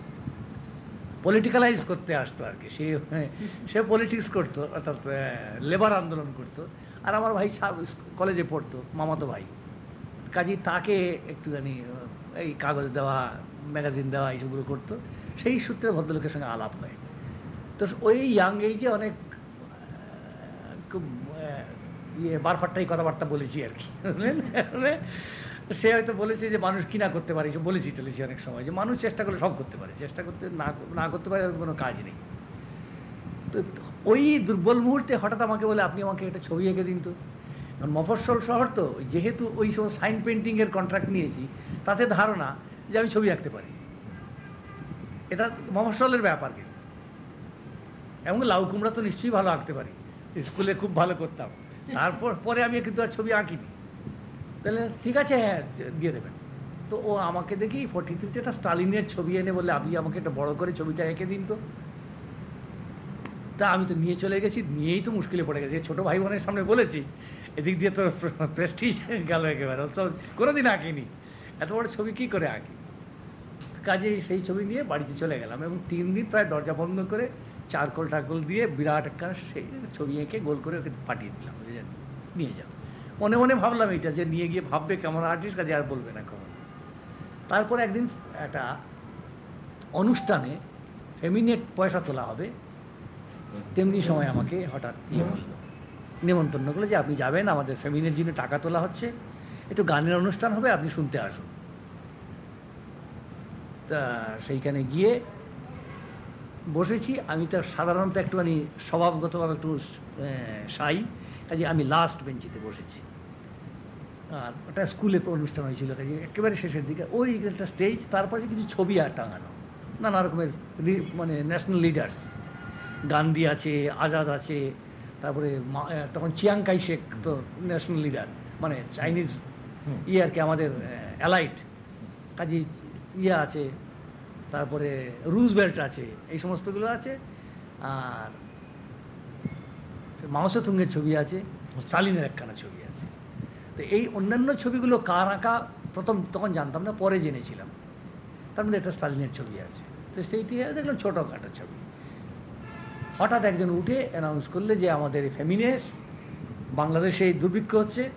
Speaker 2: পলিটিক্যালাইজ করতে আসতো আর কি। সে সে পলিটিক্স করতো অর্থাৎ লেবার আন্দোলন করতো। আর আমার ভাই কলেজে পড়তো মামাতো ভাই। কাজী তাকে একটুখানি আহ, এই কাগজ দেওয়া ম্যাগাজিন দেওয়া এইসবগুলো করতো। সেই সূত্রে ভদ্রলোকের সঙ্গে আলাপ হয়। তো ওই ইয়াং এইজে অনেক ইয়ে বারফাট্টাই কথাবার্তা বলেছি আর কি। সে হয়তো বলেছে যে, মানুষ কি না করতে পারে? বলেছি টলেছি অনেক সময়, যে মানুষ চেষ্টা করলে সব করতে পারে, চেষ্টা করতে না না করতে পারে কোনো কাজ নেই। তো ওই দুর্বল মুহূর্তে হঠাৎ আমাকে বলে, আপনি আমাকে একটা ছবি এঁকে দিন তো। কারণ মফস্বল শহর তো, যেহেতু ওই সময় সাইন পেন্টিংয়ের কন্ট্রাক্ট নিয়েছি, তাতে ধারণা যে আমি ছবি আঁকতে পারি। এটা মফস্বলের ব্যাপার কিন্তু। এবং লাউ কুমড়া তো নিশ্চয়ই ভালো আঁকতে পারি। স্কুলে খুব ভালো করতাম। তারপর, পরে আমি কিন্তু আর ছবি আঁকিনি। তাহলে ঠিক আছে হ্যাঁ দিয়ে দেবেন। তো ও আমাকে দেখি ফর্টি থ্রিতে একটা স্টালিনের ছবি এনে বলে আপনি আমাকে একটা বড় করে ছবিটা এঁকে দিন তো। তা আমি তো নিয়ে চলে গেছি, নিয়েই তো মুশকিলে পড়ে গেছি। ছোট ভাই বোনের সামনে বলেছি, এদিক দিয়ে তো প্রেস্টিজ গেল একেবারে। তো কোনোদিন আঁকিনি। এত বড় ছবি কি করে আঁকি? কাজে সেই ছবি নিয়ে বাড়িতে চলে গেলাম এবং তিন দিন প্রায় দরজা বন্ধ করে চারকোল টারকোল দিয়ে বিরাট একটা সেই ছবি এঁকে গোল করে ওকে পাঠিয়ে দিলাম নিয়ে যাও। মনে মনে ভাবলাম এটা যে নিয়ে গিয়ে ভাববে কেমন আর্টিস্ট কাজে আর বলবে না কখন। তারপর একদিন একটা অনুষ্ঠানে ফেমিনেট পয়সা তোলা হবে, তেমনি সময় আমাকে হঠাৎ ইয়ে করল নেমন্তন্ন করল যে, আপনি যাবেন, আমাদের ফেমিনের জন্য টাকা তোলা হচ্ছে, একটু গানের অনুষ্ঠান হবে, আপনি শুনতে আসুন। সেইখানে গিয়ে বসেছি। আমি তো সাধারণত একটুখানি স্বভাবগতভাবে একটু সাই কাজে আমি লাস্ট বেঞ্চিতে বসেছি। আর ওটা স্কুলে অনুষ্ঠান হয়েছিল কাজে একেবারে শেষের দিকে। ওই একটা স্টেজ তারপরে কিছু ছবি আর টাঙানো। নানা রকমের মানে ন্যাশনাল লিডার্স গান্ধী আছে আজাদ আছে তারপরে তখন চিয়াং কাই শেখ তো ন্যাশনাল লিডার মানে চাইনিজ। ইয়ে আর কি আমাদের অ্যালাইট কাজে ইয়ে আছে, তারপরে রুজবেল্ট আছে, এই সমস্তগুলো আছে, আর মাওসেতুঙ্গের ছবি আছে, স্টালিনের একখানা ছবি আছে। তো এই অন্যান্য ছবিগুলো কার আঁকা, প্রথম তখন জানতাম না, পরে জেনেছিলাম। তার মধ্যে একটা স্টালিনের ছবি আছে। তো সেইটি দেখলাম ছোটোখাটো ছবি। হঠাৎ একজন উঠে অ্যানাউন্স করলে যে আমাদের ফেমিনেস, বাংলাদেশে এই দুর্ভিক্ষ হচ্ছে।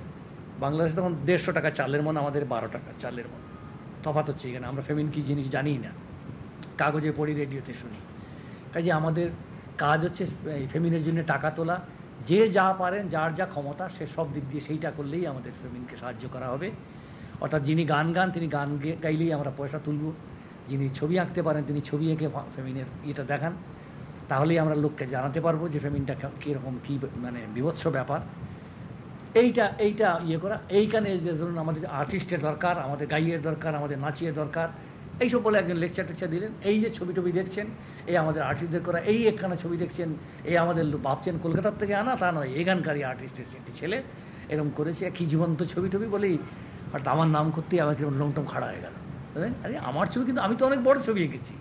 Speaker 2: বাংলাদেশে তখন দেড়শো টাকা চালের মন, আমাদের বারো টাকা চালের মন। তফাৎ হচ্ছে এখানে। আমরা ফেমিন কি জিনিস জানি না। কাগজে পড়ি, রেডিওতে শুনি। কাজে আমাদের কাজ হচ্ছে, এই ফেমিনের জন্য টাকা তোলা। যে যা পারেন, যার যা ক্ষমতা, সে সব দিক দিয়ে সেইটা করলেই আমাদের ফেমিনকে সাহায্য করা হবে। অর্থাৎ যিনি গান গান, তিনি গান গাইলেই আমরা পয়সা তুলব। যিনি ছবি আঁকতে পারেন, তিনি ছবি এঁকে ফেমিনের ইয়েটা দেখান। তাহলেই আমরা লোককে জানাতে পারব যে ফেমিনটা কীরকম কী মানে বিভৎস ব্যাপার। এইটা এইটা ইয়ে করা। এইখানে যে ধরুন আমাদের আর্টিস্টের দরকার আমাদের গাইয়ের দরকার আমাদের নাচিয়ের দরকার এইসব বলে একজন লেকচার টেকচার দিলেন। এই যে ছবি টবি দেখছেন এই আমাদের আর্টিস্টদের করা এই একখানা ছবি দেখছেন এই আমাদের ভাবছেন কলকাতার থেকে আনা তা নয় এখানকারই আর্টিস্টের একটি ছেলে এরকম করেছে কি জীবন্ত ছবি টবি বলেই হঠাৎ আমার নাম করতেই আমার কীরকম লংটম খাড়া হয়ে গেল। বুঝলেন? আরে আমার ছবি কিন্তু আমি তো অনেক বড় ছবি এঁকেছি।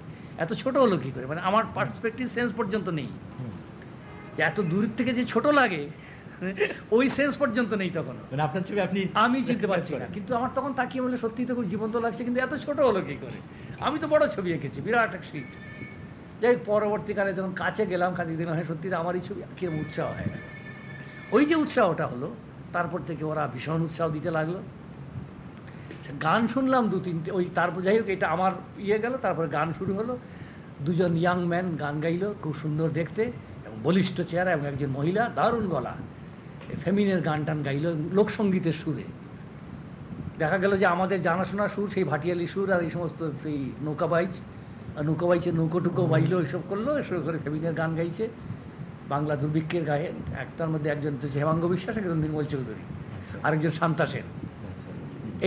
Speaker 2: এত ছোট হলো কী করে? মানে আমার পার্সপেক্টিভ সেন্স পর্যন্ত নেই। এত দূর থেকে যে ছোট লাগে ওই সেন্স পর্যন্ত নেই তখন
Speaker 4: মানে আপনার ছবি আপনি
Speaker 2: আমি চিনতে পারছি না। কিন্তু আমার তখন তাকিয়ে বলে সত্যি তো খুব জীবন্ত লাগছে কিন্তু এত ছোট হলো কি করে? আমি তো বড় ছবি এঁকেছি বিরাট এক সিট যাই পরবর্তীকালে যখন কাছে গেলাম কাছে দিলাম হ্যাঁ সত্যি আমারই ছবি কিরম উৎসাহ হয় না। ওই যে উৎসাহটা হলো তারপর থেকে ওরা ভীষণ উৎসাহ দিতে লাগল। গান শুনলাম দু তিনটে ওই তারপর যাই হোক এটা আমার ইয়ে গেল তারপরে গান শুরু হলো। দুজন ইয়াং ম্যান গান গাইলো খুব সুন্দর দেখতে এবং বলিষ্ঠ চেহারা এবং একজন মহিলা দারুণ গলা। ফেমিনের গান টান গাইলো লোকসঙ্গীতের সুরে। দেখা গেল যে আমাদের জানাশোনা সুর সেই ভাটিয়ালি সুর আর এই সমস্ত সেই নৌকা বাইচ। আর নৌকা টুকো বাইলো এসব করল এসব করে ফেমিনের গান গাইছে। বাংলা দুর্ভিক্ষের গায়ে একটার মধ্যে একজন তো হেমাঙ্গ বিশ্বাস একজন নির্মল চৌধুরী আরেকজন শান্তা সেন।
Speaker 4: আচ্ছা।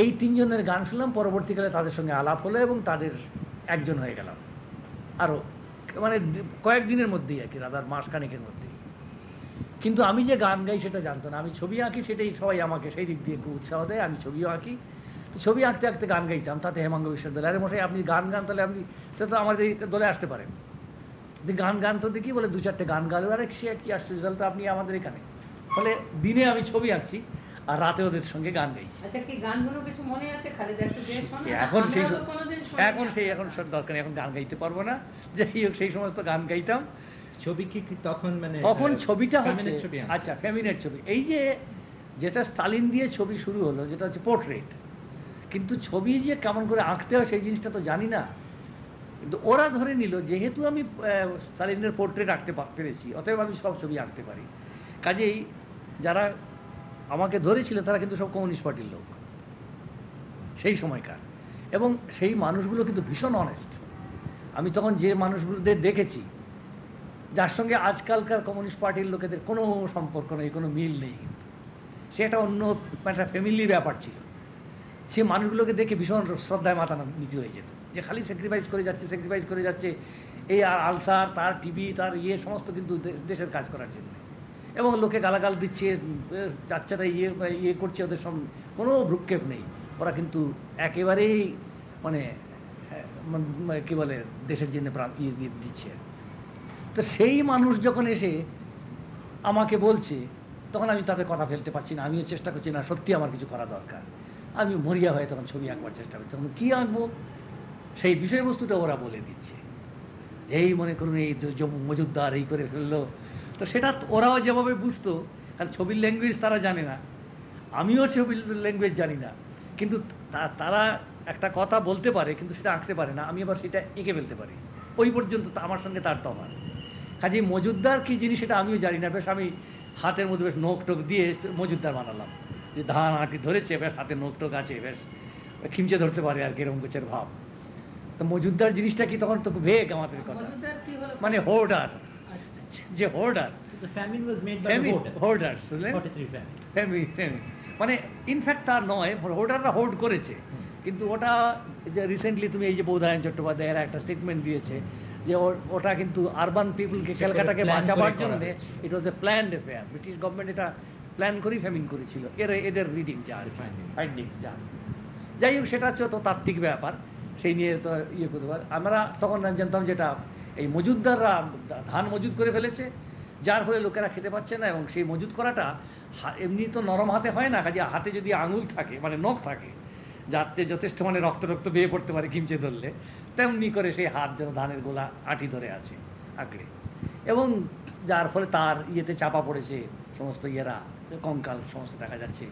Speaker 2: এই তিনজনের গান শুনলাম পরবর্তীকালে তাদের সঙ্গে আলাপ হলো এবং তাদের একজন হয়ে গেলাম। আরও মানে কয়েকদিনের মধ্যেই আর কি রাধার মাসখানেকের মধ্যেই। কিন্তু আমি যে গান গাই সেটা জানতো না। আমি ছবি আঁকি সেটাই সবাই আমাকে সেই দিক দিয়ে খুব উৎসাহ দেয় আমি ছবিও আঁকি। তো ছবি আঁকতে আঁকতে গান গাইতাম তাতে হেমাঙ্গ বিশ্ববিদ্যালয় আরে মশাই আপনি গান গান তাহলে আপনি সে তো আমাদের দলে আসতে পারেন গান গান তো দেখি বলে দু চারটে গান গালো আরে সে কি আশ্চর্য তাহলে তো আপনি আমাদের এখানে। ফলে দিনে আমি ছবি আঁকছি আর রাতে ওদের সঙ্গে গান গাইছি।
Speaker 3: আচ্ছা একটু
Speaker 2: এখন সেই এখন সেই এখন সব দরকার নেই, এখন গান গাইতে পারব না। যাই হোক সেই সমস্ত গান গাইতাম।
Speaker 4: ছবি কি কি তখন মানে
Speaker 2: তখন ছবিটা হচ্ছে? আচ্ছা ফ্যামিনের ছবি। এই যে যেটা স্টালিন দিয়ে ছবি শুরু হলো যেটা হচ্ছে পোর্ট্রেট কিন্তু ছবি যে কেমন করে আঁকতে হয় সেই জিনিসটা তো জানি না। কিন্তু ওরা ধরে নিল যেহেতু আমি স্টালিনের পোর্ট্রেট আঁকতে পেরেছি অতএব আমি সব ছবি আঁকতে পারি। কাজেই যারা আমাকে ধরেছিল তারা কিন্তু সব কমিউনিস্ট পার্টির লোক। সেই সময়কার। এবং সেই মানুষগুলো কিন্তু ভীষণ অনেস্ট আমি তখন যে মানুষগুলোদের দেখেছি যার সঙ্গে আজকালকার কমিউনিস্ট পার্টির লোকেদের কোনো সম্পর্ক নেই কোনো মিল নেই কিন্তু। সে একটা অন্য একটা ফ্যামিলির ব্যাপার ছিল। সে মানুষগুলোকে দেখে ভীষণ শ্রদ্ধায় মাথা নিতে হয়ে যেত। যে খালি স্যাক্রিফাইস করে যাচ্ছে স্যাক্রিফাইস করে যাচ্ছে এই আর আলসার তার টিভি তার ইয়ে সমস্ত কিন্তু দেশের কাজ করার জন্য। এবং লোকে গালাগাল দিচ্ছে বাচ্চারা ইয়ে ইয়ে করছে ওদের সঙ্গে। কোনো ভ্রুক্ষেপ নেই। ওরা কিন্তু একেবারেই মানে হ্যাঁ, মানে, মানে কি বলে দেশের জন্য প্রাণ ইয়ে দিয়ে দিচ্ছে তো সেই মানুষ যখন এসে আমাকে বলছে, তখন আমি তাদের কথা ফেলতে পারছি না। আমিও চেষ্টা করছি, না, সত্যি আমার কিছু করা দরকার। আমি মরিয়া হয়ে তখন ছবি আঁকবার চেষ্টা করছি। তখন কী আঁকবো? সেই বিষয়বস্তুটা ওরা বলে দিচ্ছে। এই মনে করুন, এই মজুদ্দার এই করে ফেলল। তো সেটা ওরাও যেভাবে বুঝতো, কারণ ছবির ল্যাঙ্গুয়েজ তারা জানে না। আমিও ছবির ল্যাঙ্গুয়েজ জানি না। কিন্তু তা- তারা একটা কথা বলতে পারে, কিন্তু সেটা আঁকতে পারে না। আমি আবার সেটা এঁকে ফেলতে পারি। ওই পর্যন্ত আমার সঙ্গে তার তফাৎ কাজে মজুদ্দার কি জিনিস সেটা আমিও জানি না। বেশ আমি হাতের মধ্যে বেশ নোক টোক দিয়ে মজুদ্দার বানালাম। যে ধান আঁটি ধরেছে বেশ হাতে নোক টোক আছে বেশ খিমচে ধরতে পারে আর কি এরকম গোছের ভাব। তো মজুদ্দার জিনিসটা কি তখন তো ভেগ আমাদের কথা। মানে হোর্ডার। যে হোর্ডার
Speaker 4: The famine was made by the hoarders.
Speaker 2: হোর্ডার বুঝলেন?
Speaker 4: 43 famine.
Speaker 2: ফ্যামিলি মানে ইনফ্যাক্ট তার নয় হোর্ডাররা হোল্ড করেছে। কিন্তু ওটা যে রিসেন্টলি তুমি এই যে বৌধায়ন চট্টোপাধ্যায়ের একটা স্টেটমেন্ট দিয়েছে যে ওটা কিন্তু আরবান পিপলকে ক্যালকাটাকে বাঁচাবার জন্য it was a planned affair British government এটা প্ল্যান করেই ফেমিন করেছিল। এর এদের রিডিং যা
Speaker 4: Findings.
Speaker 2: ফাইন্ডিংস যা। যাই হোক সেটা হচ্ছে তো তাত্ত্বিক ব্যাপার। সেই নিয়ে তো ইয়ে করতে পারে। আমরা তখন জানতাম যেটা এই মজুদদাররা ধান মজুদ করে ফেলেছে। যার ফলে লোকেরা খেতে পাচ্ছে না এবং সেই মজুদ করাটা এমনি তো নরম হাতে হয় না কাজে হাতে যদি আঙুল থাকে মানে নখ থাকে যাতে যথেষ্ট মানে রক্ত রক্ত বেয়ে পড়তে পারে কিমচে ধরলে। তেমনি করে সেই হাত যেন ধানের গোলা আটি ধরে আছে আঁকড়ে। এবং যার ফলে তার ইয়েতে চাপা পড়েছে সমস্ত ইয়েরা কঙ্কাল সমস্ত দেখা যাচ্ছে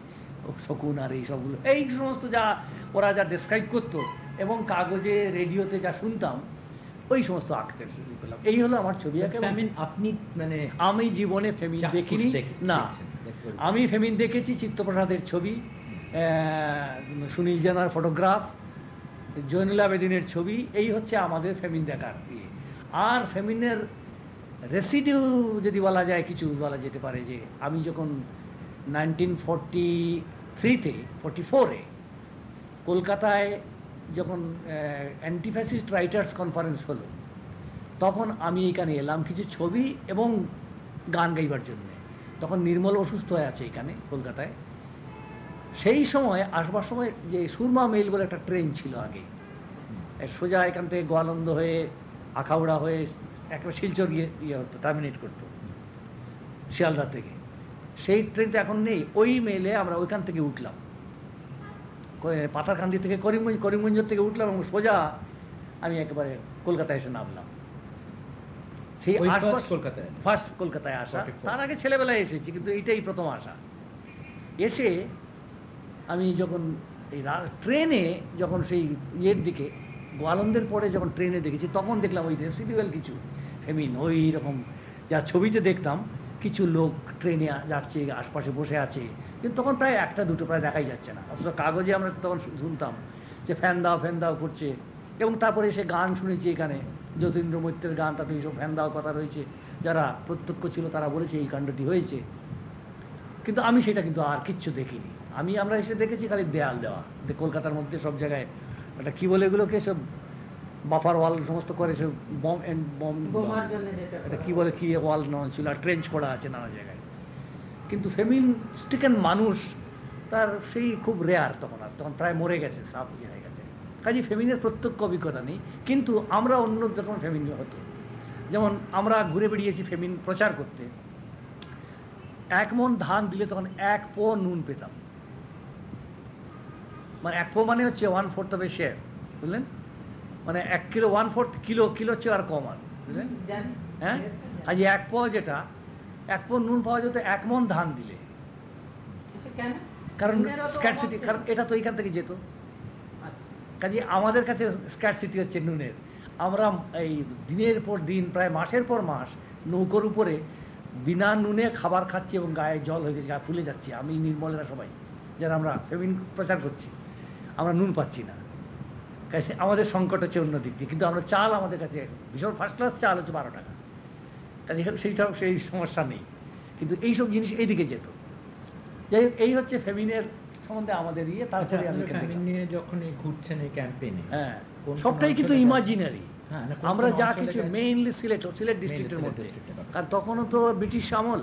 Speaker 2: শকুন আর এই সবগুলো। এই সমস্ত যা ওরা যা ডেসক্রাইব করতো এবং কাগজে রেডিওতে যা শুনতাম ওই সমস্ত আঁকতে শুরু করলাম। এই হলো আমার ছবি আঁকা
Speaker 4: আপনি মানে
Speaker 2: আমি জীবনে ফেমিন দেখিনি। না আমি ফেমিন দেখেছি চিত্তপ্রসাদের ছবি আহ, সুনীল জানার ফটোগ্রাফ জৈনুল আবেদিনের ছবি, এই হচ্ছে আমাদের ফেমিন দেখার ইয়ে। আর ফেমিনের রেসিডিউ যদি বলা যায়, কিছু বলা যেতে পারে যে আমি যখন নাইনটিন ফর্টি থ্রিতে, ফর্টি ফোরে, কলকাতায় যখন অ্যান্টিফ্যাসিস্ট রাইটার্স কনফারেন্স হলো, তখন আমি এখানে এলাম কিছু ছবি এবং গান গাইবার জন্য। তখন নির্মল অসুস্থ হয়ে আছে এখানে, কলকাতায়। সেই সময় আসবার সময় যে সুরমা মেল বলে একটা ট্রেন ছিল আগে। সোজা এখান থেকে গোয়ালন্দ হয়ে আখাউড়া হয়ে একটা শিলচর গিয়ে ইয়ে হতো টার্মিনেট করতো শিয়ালদা থেকে। সেই ট্রেনটা এখন নেই ওই মেলে আমরা ওইখান থেকে উঠলাম। পাথারকান্দি থেকে করিমগঞ্জ করিমগঞ্জ থেকে উঠলাম এবং সোজা আমি একেবারে কলকাতায় এসে নামলাম। সেই
Speaker 4: কলকাতায়?
Speaker 2: ফার্স্ট কলকাতায় আসা। তার আগে ছেলেবেলায় এসেছি কিন্তু এইটাই প্রথম আসা। এসে আমি যখন এই ট্রেনে যখন সেই ইয়ের দিকে, গোয়ালন্দের পরে যখন ট্রেনে দেখেছি, তখন দেখলাম ওই রেসিডুয়াল কিছু ফেমিন ওই রকম যা ছবিতে দেখতাম, কিছু লোক ট্রেনে যাচ্ছে, আশপাশে বসে আছে। কিন্তু তখন প্রায় একটা, দুটো প্রায় দেখাই যাচ্ছে না। অথচ কাগজে আমরা তখন শুনতাম যে ফ্যান দাও ফ্যান দাও করছে এবং তারপরে সে গান শুনেছি এখানে। যতীন্দ্র মৈত্রের গান, তাতে এইসব ফ্যান দাও কথা রয়েছে। যারা প্রত্যক্ষ ছিল তারা বলেছে এই কাণ্ডটি হয়েছে। কিন্তু আমি সেটা কিন্তু আর কিচ্ছু দেখিনি। আমি আমরা এসে দেখেছি খালি দেয়াল দেওয়া। যে কলকাতার মধ্যে সব জায়গায় একটা কি বলে এগুলোকে সব বাফার ওয়াল সমস্ত করে সব বম এন্ড বম এটা কি বলে কি ওয়াল নেওয়া ছিল আর ট্রেঞ্চ করা আছে নানা জায়গায়। কিন্তু ফেমিন স্টিকেন মানুষ তার সেই খুব রেয়ার তখন আর তখন প্রায় মরে গেছে সাপ ইয়ে হয়ে গেছে। কাজে ফেমিনের প্রত্যক্ষ অভিজ্ঞতা নেই কিন্তু আমরা অন্য রকম ফেমিন হতো যেমন আমরা ঘুরে বেরিয়েছি ফেমিন প্রচার করতে এক মন ধান দিলে তখন এক পো নুন পেতাম। মানে এক পো মানে হচ্ছে one fourth of a share বুঝলেন? মানে এক kilo one fourth kilo kilo চেয়ে আর কম আর বুঝলেন হ্যাঁ? আজ এক পো যেটা এক পো নুন পাওয়া যেত এক মন ধান দিলে। কারণ স্ক্যারসিটি কারণ এটা তো এইখান থেকে যেত।
Speaker 3: আচ্ছা।
Speaker 2: কাজে আমাদের কাছে স্ক্যারসিটি হচ্ছে নুনের। আমরা এই দিনের পর দিন প্রায় মাসের পর মাস নৌকোর উপরে বিনা নুনে খাবার খাচ্ছি এবং গায়ে জল হয়ে গেছে গা ফুলে যাচ্ছে। আমি নির্মলেরা সবাই যারা আমরা ফেমিন প্রচার করছি। আমরা নুন পাচ্ছি না। আমাদের সংকট হচ্ছে অন্য দিক দিয়ে। কিন্তু আমরা চাল আমাদের কাছে ভীষণ ফার্স্ট ক্লাস চাল হচ্ছে বারো টাকা। কাজে সেইটা সেই সমস্যা নেই। কিন্তু এইসব জিনিস এইদিকে যেত। যাই এই হচ্ছে ফেমিনের সম্বন্ধে আমাদের ইয়ে
Speaker 4: আচ্ছা
Speaker 2: আমি থেকে-
Speaker 4: ফ্যামিন নিয়ে যখন এই ঘুরছেন এই ক্যাম্পেইনে
Speaker 2: হ্যাঁ সবটাই কিন্তু ইমাজিনারি
Speaker 4: হ্যাঁ,
Speaker 2: আমরা যা কিছু মেইনলি সিলেট সিলেট ডিস্ট্রিক্টের মধ্যে। কারণ তখনও তো ব্রিটিশ আমল।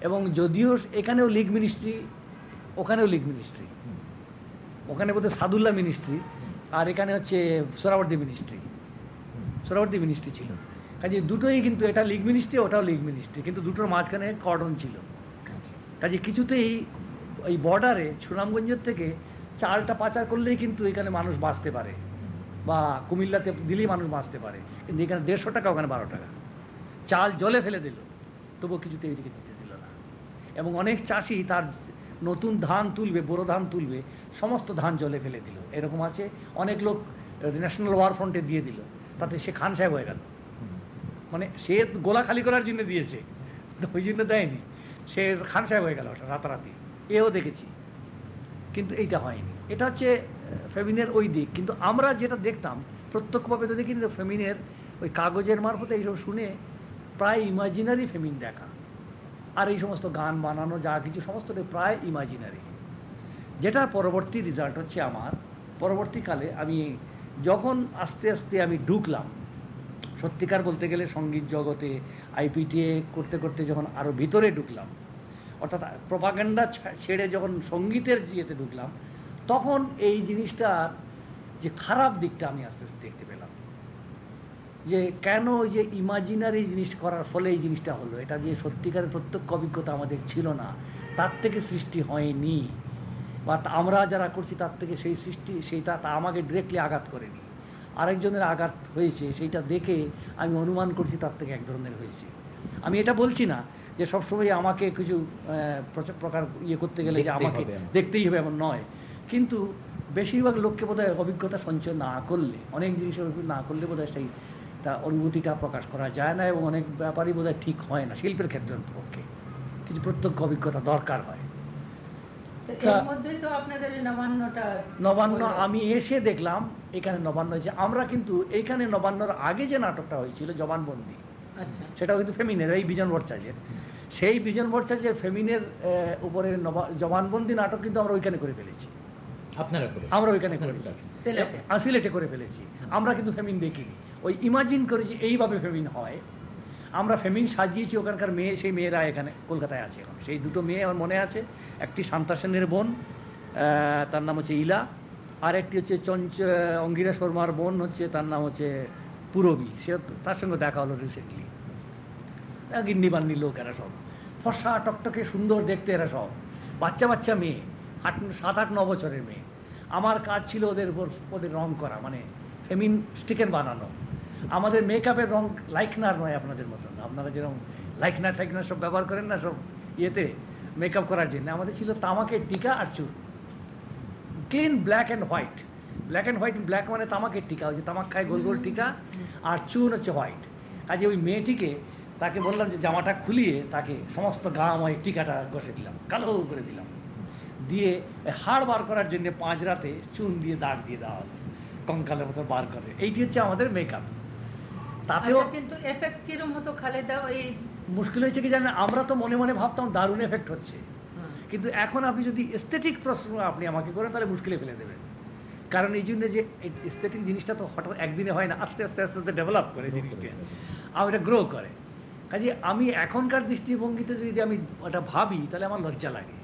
Speaker 2: এবং যদিও এখানেও লিগ মিনিস্ট্রি ওখানেও লিগ মিনিস্ট্রি ওখানে বোধহয় সাদুল্লাহ মিনিস্ট্রি আর এখানে হচ্ছে সোরাবর্দী মিনিস্ট্রি। সোরাবর্দী মিনিস্ট্রি ছিল। কাজে দুটোই কিন্তু এটা লিগ মিনিস্ট্রি ওটাও লিগ মিনিস্ট্রি কিন্তু দুটোর মাঝখানে কর্ডন ছিল। কাজে কিছুতেই এই বর্ডারে সুনামগঞ্জের থেকে চালটা পাচার করলেই কিন্তু এখানে মানুষ বাঁচতে পারে। বা কুমিল্লাতে দিলেই মানুষ বাঁচতে পারে। কিন্তু এখানে দেড়শো টাকা, ওখানে বারো টাকা। চাল জলে ফেলে দিল, তবুও কিছুতে এদিকে দিতে দিল না। এবং অনেক চাষি তার নতুন ধান তুলবে, বড় ধান তুলবে, সমস্ত ধান জলে ফেলে দিল। এরকম আছে, অনেক লোক ন্যাশনাল ওয়ার ফ্রন্টে দিয়ে দিল। তাতে সে খান সাহেব হয়ে গেল। মানে সে গোলা খালি করার জন্য দিয়েছে ওই জন্য দেয়নি। সে খান সাহেব হয়ে গেল রাতারাতি। এও দেখেছি। কিন্তু এইটা হয়নি। এটা হচ্ছে ফেমিনের ওই দিক। কিন্তু আমরা যেটা দেখতাম, প্রত্যক্ষভাবে তো দেখি কিন্তু ফেমিনের ওই কাগজের মারফতে এইসব শুনে প্রায় ইমাজিনারি ফেমিন দেখা। আর এই সমস্ত গান বানানো, যা কিছু সমস্তটাই প্রায় ইমাজিনারি যেটা পরবর্তী রেজাল্ট হচ্ছে আমার। পরবর্তীকালে আমি যখন আস্তে আস্তে আমি ঢুকলাম, সত্যিকার বলতে গেলে সংগীত জগতে আইপিটিএ করতে করতে যখন আরও ভিতরে ঢুকলাম, অর্থাৎ প্রপাগান্ডা ছেড়ে যখন সঙ্গীতের ইয়েতে ঢুকলাম, তখন এই জিনিসটার যে খারাপ দিকটা আমি আস্তে আস্তে যে কেন ওই যে ইমাজিনারি জিনিস করার ফলে এই জিনিসটা হলো? এটা যে সত্যিকারের প্রত্যক্ষ অভিজ্ঞতা আমাদের ছিল না তার থেকে সৃষ্টি হয়নি। বা আমরা যারা করছি তার থেকে সেই সৃষ্টি সেইটা তা আমাকে ডিরেক্টলি আঘাত করেনি। আরেকজনের আঘাত হয়েছে সেইটা দেখে আমি অনুমান করছি তার থেকে এক ধরনের হয়েছে। আমি এটা বলছি না যে সবসময় আমাকে কিছু প্রকার ইয়ে করতে গেলে যে আমাকে দেখতেই হবে এমন নয়। কিন্তু বেশিরভাগ লোককে বোধহয় অভিজ্ঞতা সঞ্চয় না করলে অনেক জিনিসের অভিজ্ঞতা না করলে বোধহয় সেই তা অনুভূতিটা প্রকাশ করা যায় না এবং অনেক ব্যাপারই বোধহয় ঠিক হয় না শিল্পের ক্ষেত্রের পক্ষে। কিছু প্রত্যক্ষ অভিজ্ঞতা দরকার হয়। নবান্ন আমি এসে দেখলাম এখানে নবান্ন হয়েছে। আমরা কিন্তু এইখানে নবান্নর আগে যে নাটকটা হয়েছিল জবানবন্দি
Speaker 3: আচ্ছা।
Speaker 2: সেটাও কিন্তু ফেমিনের এই বিজন ভট্টাচার্যের। সেই বিজন ভট্টাচার্যের ফেমিনের উপরে জবানবন্দি নাটক কিন্তু আমরা ওইখানে করে ফেলেছি।
Speaker 4: আপনারা
Speaker 2: আমরা ওইখানে করেছি।
Speaker 3: সিলেটে।
Speaker 2: করে ফেলেছি। আমরা কিন্তু ফেমিন দেখিনি। ওই ইমাজিন করে যে এইভাবে ফেমিন হয়। আমরা ফেমিন সাজিয়েছি, ওখানকার মেয়ে, সেই মেয়েরা এখানে, কলকাতায় আছে এখন। সেই দুটো মেয়ে আমার মনে আছে, একটি শান্তা সেনের বোন তার নাম হচ্ছে ইলা, আর একটি হচ্ছে চঞ্চ, অঙ্গিরা শর্মার বোন হচ্ছে, তার নাম হচ্ছে পুরবী। সে তার সঙ্গে দেখা হলো রিসেন্টলি গিন্নি বান্নি লোক এরা সব। ফর্সা, টকটকে, সুন্দর দেখতে এরা সব। বাচ্চা বাচ্চা মেয়ে, আট, সাত, আট, ন বছরের মেয়ে। আমার কাজ ছিল ওদের উপর, ওদের রং করা মানে ফেমিন স্টিকেন বানানো। আমাদের মেকআপের রং লাইকনার নয় আপনাদের মতন। আপনারা যেরকম লাইকনার টাইকনার সব ব্যবহার করেন না সব ইয়েতে মেকআপ করার জন্য। আমাদের ছিল তামাকের টিকা আর চুল। Clean black and white black and white black মানে তামাকের টিকা। ওই যে তামাক খায় গোল গোল টিকা। আর চুন হচ্ছে হোয়াইট কাজে ওই মেয়েটিকে তাকে বললাম যে জামাটা খুলিয়ে তাকে সমস্ত গা আমার টিকাটা ঘষে দিলাম। কালো করে দিলাম। দিয়ে হাড় বার করার জন্য পাঁচ রাতে চুন দিয়ে দাগ দিয়ে দেওয়া হলো। কঙ্কালের মতো বার করে। এইটি হচ্ছে আমাদের মেকআপ তাতেও
Speaker 3: আচ্ছা, কিন্তু এফেক্ট কিরম হতো খালেদা? ওই
Speaker 2: মুশকিল হয়েছে কি জানেন? আমরা তো মনে মনে ভাবতাম দারুণ এফেক্ট হচ্ছে। কিন্তু এখন আপনি যদি এস্থেটিক প্রশ্ন আপনি আমাকে করেন তাহলে মুশকিলে ফেলে দেবেন। কারণ এই জন্য যে এস্থেটিক জিনিসটা তো হঠাৎ একদিনে হয় না আস্তে আস্তে আস্তে আস্তে ডেভেলপ করে জিনিসটা। আর এটা গ্রো করে। কাজে আমি এখনকার দৃষ্টিভঙ্গিতে যদি আমি ওটা ভাবি তাহলে আমার লজ্জা লাগে।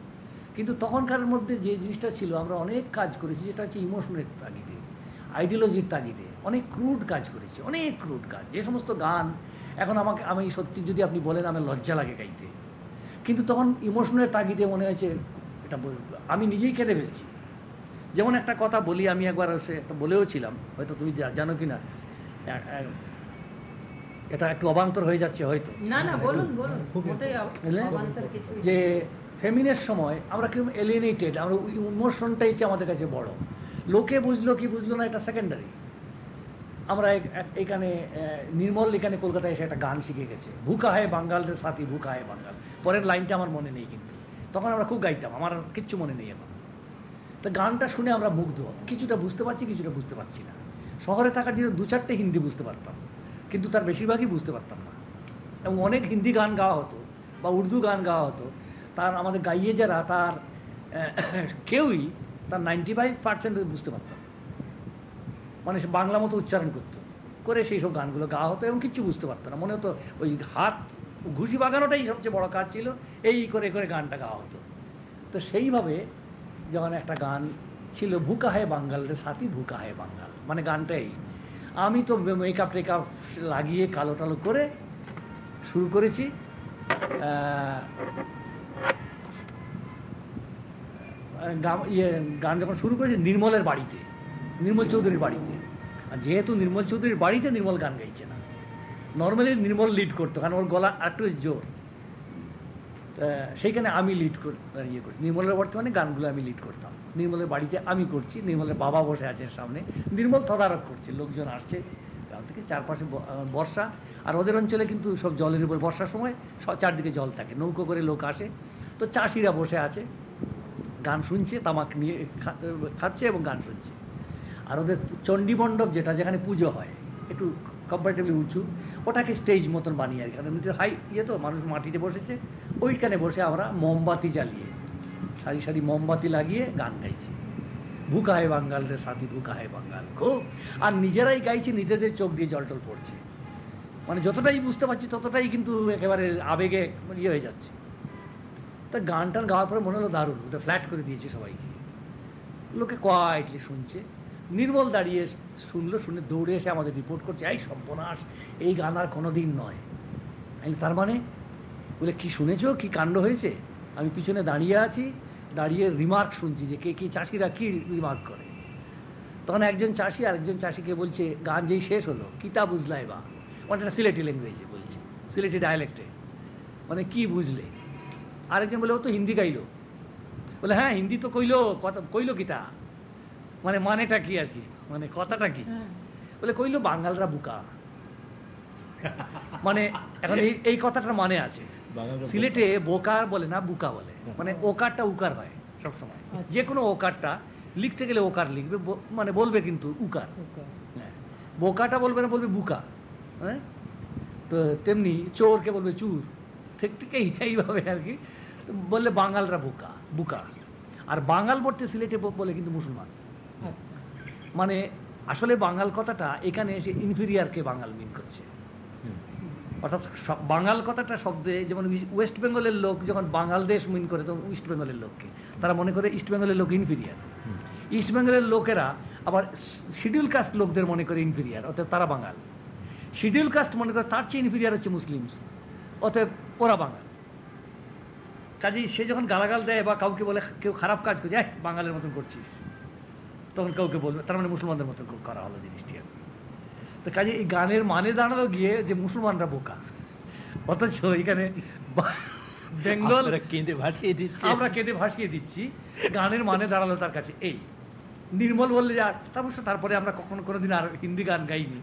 Speaker 2: কিন্তু তখনকার মধ্যে যে জিনিসটা ছিল আমরা অনেক কাজ করেছি যেটা হচ্ছে ইমোশনের তাগিদে আইডিওলজির তাগিদে। অনেক ক্রুড কাজ করেছি অনেক ক্রুড কাজ যে সমস্ত গান এখন আমাকে আমি সত্যি যদি আপনি বলেন আমার লজ্জা লাগে গাইতে। কিন্তু তখন ইমোশনের তাগিদে মনে হয়েছে এটা আমি নিজেই কেঁদে ফেলছি। যেমন একটা কথা বলি আমি একবার সে একটা বলেও ছিলাম হয়তো তুমি জানো কি না এটা একটু অবান্তর হয়ে যাচ্ছে হয়তো।
Speaker 3: না না বলুন বলুন
Speaker 2: যে ফেমিনের সময় আমরা কেউ এলিয়েনেটেড আমরা ইমোশনটাই হচ্ছে আমাদের কাছে বড়। লোকে বুঝলো কি বুঝলো না এটা সেকেন্ডারি আমরা এখানে নির্মল এখানে কলকাতায় এসে একটা গান শিখে গেছে। ভুকা হয় বাঙ্গালের সাথী, ভুকা হয় বাঙ্গাল। পরের লাইনটা আমার মনে নেই কিন্তু। তখন আমরা খুব গাইতাম, আমার কিচ্ছু মনে নেই এখন। তো গানটা শুনে আমরা মুগ্ধ কিছুটা বুঝতে পারছি, কিছুটা বুঝতে পারছি না। শহরে থাকার জন্য দু চারটে হিন্দি বুঝতে পারতাম। কিন্তু তার বেশিরভাগই বুঝতে পারতাম না। এবং অনেক হিন্দি গান গাওয়া হতো বা উর্দু গান গাওয়া হতো। তার আমাদের গাইয়ে যারা, তার কেউই তার নাইনটি ফাইভ পার্সেন্ট বুঝতে পারতাম মানে বাংলা মতো উচ্চারণ করতো। করে সেই সব গানগুলো গাওয়া হতো এবং কিচ্ছু বুঝতে পারতো না। মনে হতো ওই হাত, ঘুষি বাগানোটাই সবচেয়ে বড় কাজ ছিল। এই করে করে গানটা গাওয়া হতো। তো সেইভাবে যখন একটা গান ছিল, ভুকা হয় বাঙ্গাল সাথী, ভুকা হয় বাঙ্গাল মানে গানটাই আমি তো মেকআপ টেকআপ লাগিয়ে কালো টালো করে শুরু করেছি। ইয়ে গান যখন শুরু করেছি নির্মলের বাড়িতে। নির্মল চৌধুরীর বাড়িতে। আর যেহেতু নির্মল চৌধুরীর বাড়িতে নির্মল গান গাইছে না নর্মালি নির্মল লিড করতো, কারণ ওর গলা একটু জোর। সেইখানে আমি লিড ইয়ে করছি নির্মলের বর্তমানে গানগুলো আমি লিড করতাম। নির্মলের বাড়িতে আমি করছি, নির্মলের বাবা বসে আছে সামনে। নির্মল তদারক করছে, লোকজন আসছে, গ্রাম থেকে চারপাশে বর্ষা। আর ওদের অঞ্চলে কিন্তু সব জলের উপর, বর্ষার সময় স- চারদিকে জল থাকে, নৌকো করে লোক আসে। তো চাষিরা বসে আছে, গান শুনছে, তামাক নিয়ে খাচ্ছে এবং গান শুনছে। আর ওদের চণ্ডী মণ্ডপ যেটা, যেখানে পুজো হয়, একটু কম্পারেটিভলি উঁচু, ওটাকে স্টেজ মতন বানিয়ে আর কি। হাই ইয়ে তো, মানুষ মাটিতে বসেছে, ওইখানে বসে আমরা মোমবাতি জ্বালিয়ে, সারি সারি মোমবাতি লাগিয়ে গান গাইছি। ভুকা হয় বাঙ্গাল রে সাথী, ভুকা হয় বাঙ্গাল খুব আর নিজেরাই গাইছি, নিজেদের চোখ দিয়ে জল টল পড়ছে। মানে যতটাই বুঝতে পারছি, ততটাই কিন্তু একেবারে আবেগে ইয়ে হয়ে যাচ্ছে। তা গানটার গাওয়ার পরে মনে হলো দারুণ, ওটা ফ্ল্যাট করে দিয়েছে সবাইকে। লোকে কোয়াইটলি শুনছে। নির্মল দাঁড়িয়ে শুনলো, শুনে দৌড়ে এসে আমাদের রিপোর্ট করছে, এই সর্বনাশ, এই গান আর কোনো দিন নয়। আমি তার মানে? বলে, কি শুনেছো? কি কাণ্ড হয়েছে? আমি পিছনে দাঁড়িয়ে আছি, দাঁড়িয়ে রিমার্ক শুনছি যে কে কি চাষিরা কি রিমার্ক করে। তখন একজন চাষি আরেকজন চাষিকে বলছে, গান যেই শেষ হলো কিতা বুঝলাই বা মানে একটা সিলেটি ল্যাঙ্গুয়েজে বলছে, সিলেটি ডায়ালেক্টে মানে কি বুঝলে? আরেকজন বলে, ও তো হিন্দি গাইলো। বলে হ্যাঁ হিন্দি তো কইলো, কথা, কইলো কিতা মানে মানেটা কি আর কি? মানে কথাটা কি?
Speaker 3: হ্যাঁ।
Speaker 2: বলে কইলো বাঙালরা বুকা। মানে এখন এই এই কথাটার মানে আছে। সিলেটে বোকার বলে না বুকা বলে। মানে ওকারটা উকার হয় সবসময়।
Speaker 3: আচ্ছা।
Speaker 2: যে কোনো ওকারটা লিখতে গেলে ওকার লিখবে মানে বলবে কিন্তু উকার। হ্যাঁ। বোকাটা বলবে না বলবে বুকা। হ্যাঁ? তো তেমনি চোরকে বলবে চুর। ঠিক ঠিক এইভাবে আর কি। বললে বাঙালরা বোকা বুকা। আর বাঙাল বলতে সিলেটে বলে কিন্তু মুসলমান। মানে আসলে বাঙাল কথাটা এখানে এসে ইনফিরিয়ারকে বাঙাল মিন করছে। অর্থাৎ বাঙাল কথাটা শব্দে যেমন ওয়েস্ট বেঙ্গলের লোক যখন বাঙালদেশ মিন করে তখন ইস্ট বেঙ্গলের লোককে। তারা মনে করে ইস্ট বেঙ্গলের লোক ইনফিরিয়ার ইস্ট বেঙ্গলের লোকেরা আবার শিডিউল কাস্ট লোকদের মনে করে ইনফিরিয়ার অর্থাৎ তারা বাঙাল। শিডিউল কাস্ট মনে করে তার চেয়ে ইনফিরিয়ার হচ্ছে মুসলিম অতএব ওরা বাঙাল। কাজেই সে যখন গালাগাল দেয় বা কাউকে বলে কেউ খারাপ কাজ করে যায় বাঙালের মতন করছিস। তখন কাউকে বলবে তার মানে মুসলমানদের মতন করা হলো জিনিসটি আর তো কাজে এই গানের মানে দাঁড়াল গিয়ে যে মুসলমানরা বোকা। অথচ এখানে বেঙ্গল
Speaker 4: কেঁদে ভাসিয়ে দিচ্ছে
Speaker 2: আমরা কেঁদে ভাসিয়ে দিচ্ছি গানের মানে দাঁড়াল তার কাছে। এই নির্মল বললে যা তারপর তারপরে আমরা কখনো কোনোদিন আর হিন্দি গান গাইনি।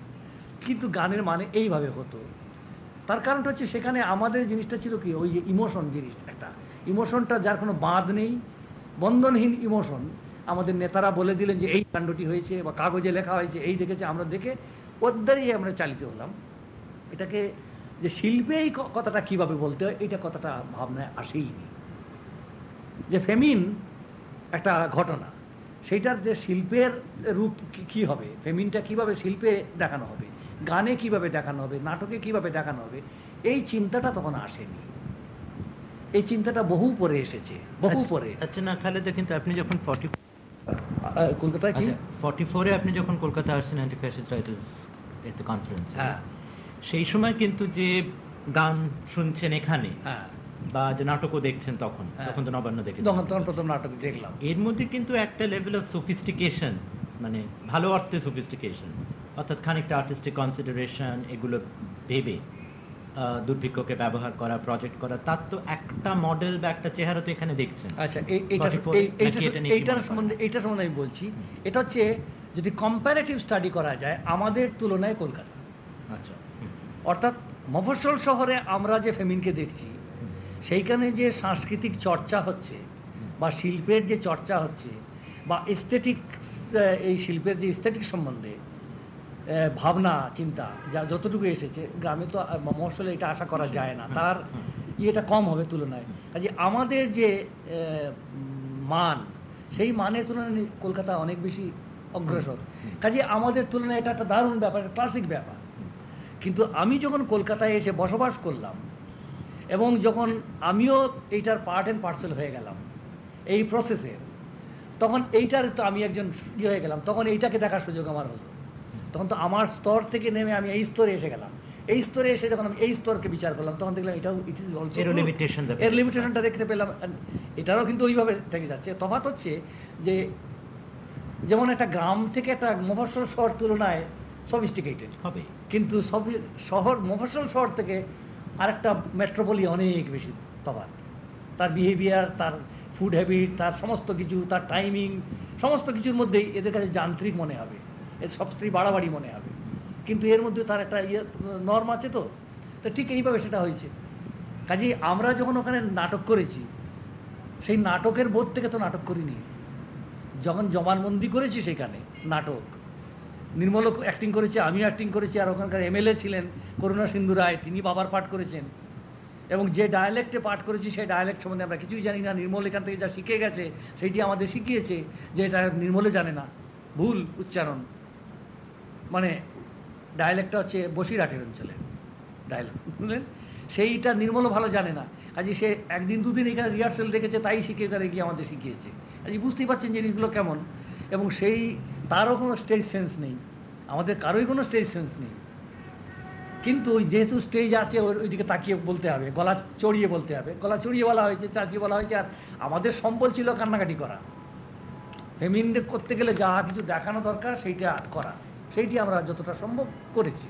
Speaker 2: কিন্তু গানের মানে এইভাবে হতো। তার কারণটা হচ্ছে সেখানে আমাদের জিনিসটা ছিল কি ওই যে ইমোশন জিনিস একটা। ইমোশনটা যার কোনো বাঁধ নেই বন্ধনহীন ইমোশন আমাদের নেতারা বলে দিলেন যে এই কাণ্ডটি হয়েছে বা কাগজে লেখা হয়েছে এই দেখেছে আমরা দেখে ওর দ্বারাই আমরা চালিত হলাম। এটাকে যে শিল্পে এই কথাটা কীভাবে বলতে হয় এটা কথাটা ভাবনায় আসেইনি। যে ফেমিন একটা ঘটনা সেইটার যে শিল্পের রূপ কি- কি হবে ফেমিনটা কীভাবে শিল্পে দেখানো হবে গানে কীভাবে দেখানো হবে নাটকে কীভাবে দেখানো হবে এই চিন্তাটা তখন আসেনি। এই চিন্তাটা বহু পরে এসেছে বহু পরে
Speaker 4: আচ্ছা না খালেদা কিন্তু আপনি যখন ফর্টি
Speaker 2: কলকাতায় কি?
Speaker 4: আচ্ছা ফর্টি ফোরে আপনি যখন কলকাতা আসছেন অ্যান্টি ফ্যাসিস্ট রাইটার্স এতে কনফারেন্স
Speaker 2: হ্যাঁ।
Speaker 4: সেই সময় কিন্তু যে গান শুনছেন এখানে
Speaker 2: হ্যাঁ।
Speaker 4: বা যে নাটকও দেখছেন তখন
Speaker 2: হ্যাঁ।
Speaker 4: তখন তো নবান্ন দেখে
Speaker 2: তখন তখন প্রথম নাটক দেখলাম।
Speaker 4: এর মধ্যে কিন্তু একটা লেভেল অফ সোফিস্টিকেশন মানে ভালো অর্থে সোফিস্টিকেশন অর্থাৎ খানিকটা আর্টিস্টিক কনসিডারেশন এগুলো ভেবে দুর্ভিক্ষকে ব্যবহার করা প্রজেক্ট করা তার তো একটা মডেল বা একটা চেহারা তো এখানে দেখছেন।
Speaker 2: আচ্ছা এই- এইটা
Speaker 4: 44
Speaker 2: এই- এইটা
Speaker 4: নাকি এটা নিয়ে
Speaker 2: এইটার সম্বন্ধে এইটার সম্বন্ধে আমি বলছি এটা হচ্ছে যদি কম্পারেটিভ স্টাডি করা যায় আমাদের তুলনায় কলকাতা।
Speaker 4: আচ্ছা।
Speaker 2: অর্থাৎ মফস্বল শহরে আমরা যে ফেমিনকে দেখছি সেইখানে যে সাংস্কৃতিক চর্চা হচ্ছে বা শিল্পের যে চর্চা হচ্ছে বা এস্থেটিক এই শিল্পের যে এস্থেটিক সম্বন্ধে ভাবনা চিন্তা যা যতটুকু এসেছে গ্রামে তো আহ, এটা আশা করা যায় না। তার ইয়েটা কম হবে তুলনায়। কাজে আমাদের যে মান সেই মানের তুলনায় কলকাতা অনেক বেশি অগ্রসর। কাজে আমাদের তুলনায় এটা একটা দারুণ ব্যাপার একটা ক্লাসিক ব্যাপার। কিন্তু আমি যখন কলকাতায় এসে বসবাস করলাম এবং যখন আমিও এইটার পার্ট অ্যান্ড পার্সেল হয়ে গেলাম এই প্রসেসের তখন এইটার তো আমি একজন ইয়ে হয়ে গেলাম তখন এইটাকে দেখার সুযোগ আমার হলো। তখন তো আমার স্তর থেকে নেমে আমি এই স্তরে এসে গেলাম। এই স্তরে এসে যখন আমি এই স্তরকে বিচার করলাম তখন দেখলাম এটাও ইট ইজ অলসো এর লিমিটেশনটা দেখতে পেলাম এটারও কিন্তু ওইভাবে থেকে যাচ্ছে। তফাৎ হচ্ছে যে যেমন একটা গ্রাম থেকে একটা মফস্বল শহর তুলনায় সফিস্টিকেটেড
Speaker 4: হবে।
Speaker 2: কিন্তু সব শহর মফস্বল শহর থেকে আরেকটা মেট্রোপলি অনেক বেশি তফাৎ। তার বিহেভিয়ার তার ফুড হ্যাবিট তার সমস্ত কিছু তার টাইমিং সমস্ত কিছুর মধ্যেই এদের কাছে যান্ত্রিক মনে হবে। এর সবস্ত্রী বাড়াবাড়ি মনে হবে। কিন্তু এর মধ্যে তার একটা ইয়ে নর্ম আছে তো? তো ঠিক এইভাবে সেটা হয়েছে। কাজেই আমরা যখন ওখানে নাটক করেছি, সেই নাটকের বোধ থেকে তো নাটক করিনি। যখন জবানবন্দি করেছি সেখানে, নাটক। নির্মল অ্যাক্টিং করেছে, আমিও অ্যাক্টিং করেছি, আর ওখানকার এমএলএ ছিলেন করুণা সিন্ধু রায়, তিনি বাবার পাঠ করেছেন। এবং যে ডায়ালেক্টে পাঠ করেছি, সেই ডায়ালেক্ট সম্বন্ধে আমরা কিছুই জানি না। নির্মল এখান থেকে যা শিখে গেছে, সেইটি আমাদের শিখিয়েছে। যে এটা নির্মলে জানে না। ভুল, উচ্চারণ। মানে ডায়ালেক্টটা হচ্ছে বসিরহাটের অঞ্চলে। ডায়লগ বুঝলেন? সেইটা নির্মল ভালো জানে না। কাজে সে একদিন দুদিন এখানে রিহার্সেল দেখেছে তাই শিখে এখানে গিয়ে আমাদের শিখিয়েছে। কাজে বুঝতেই পারছেন জিনিসগুলো কেমন। এবং সেই, তারও কোনো স্টেজ সেন্স নেই। আমাদের কারোই কোনো স্টেজ সেন্স নেই। কিন্তু যেহেতু স্টেজ আছে ওর ওইদিকে তাকিয়ে বলতে হবে। গলা চড়িয়ে বলতে হবে। গলা চড়িয়ে বলা হয়েছে, চাচিয়ে বলা হয়েছে, আর আমাদের সম্বল ছিল কান্নাকাটি করা। ফেমিনদের করতে গেলে যা কিছু দেখানো দরকার, সেইটা করা। সেইটি আমরা যতটা সম্ভব করেছি।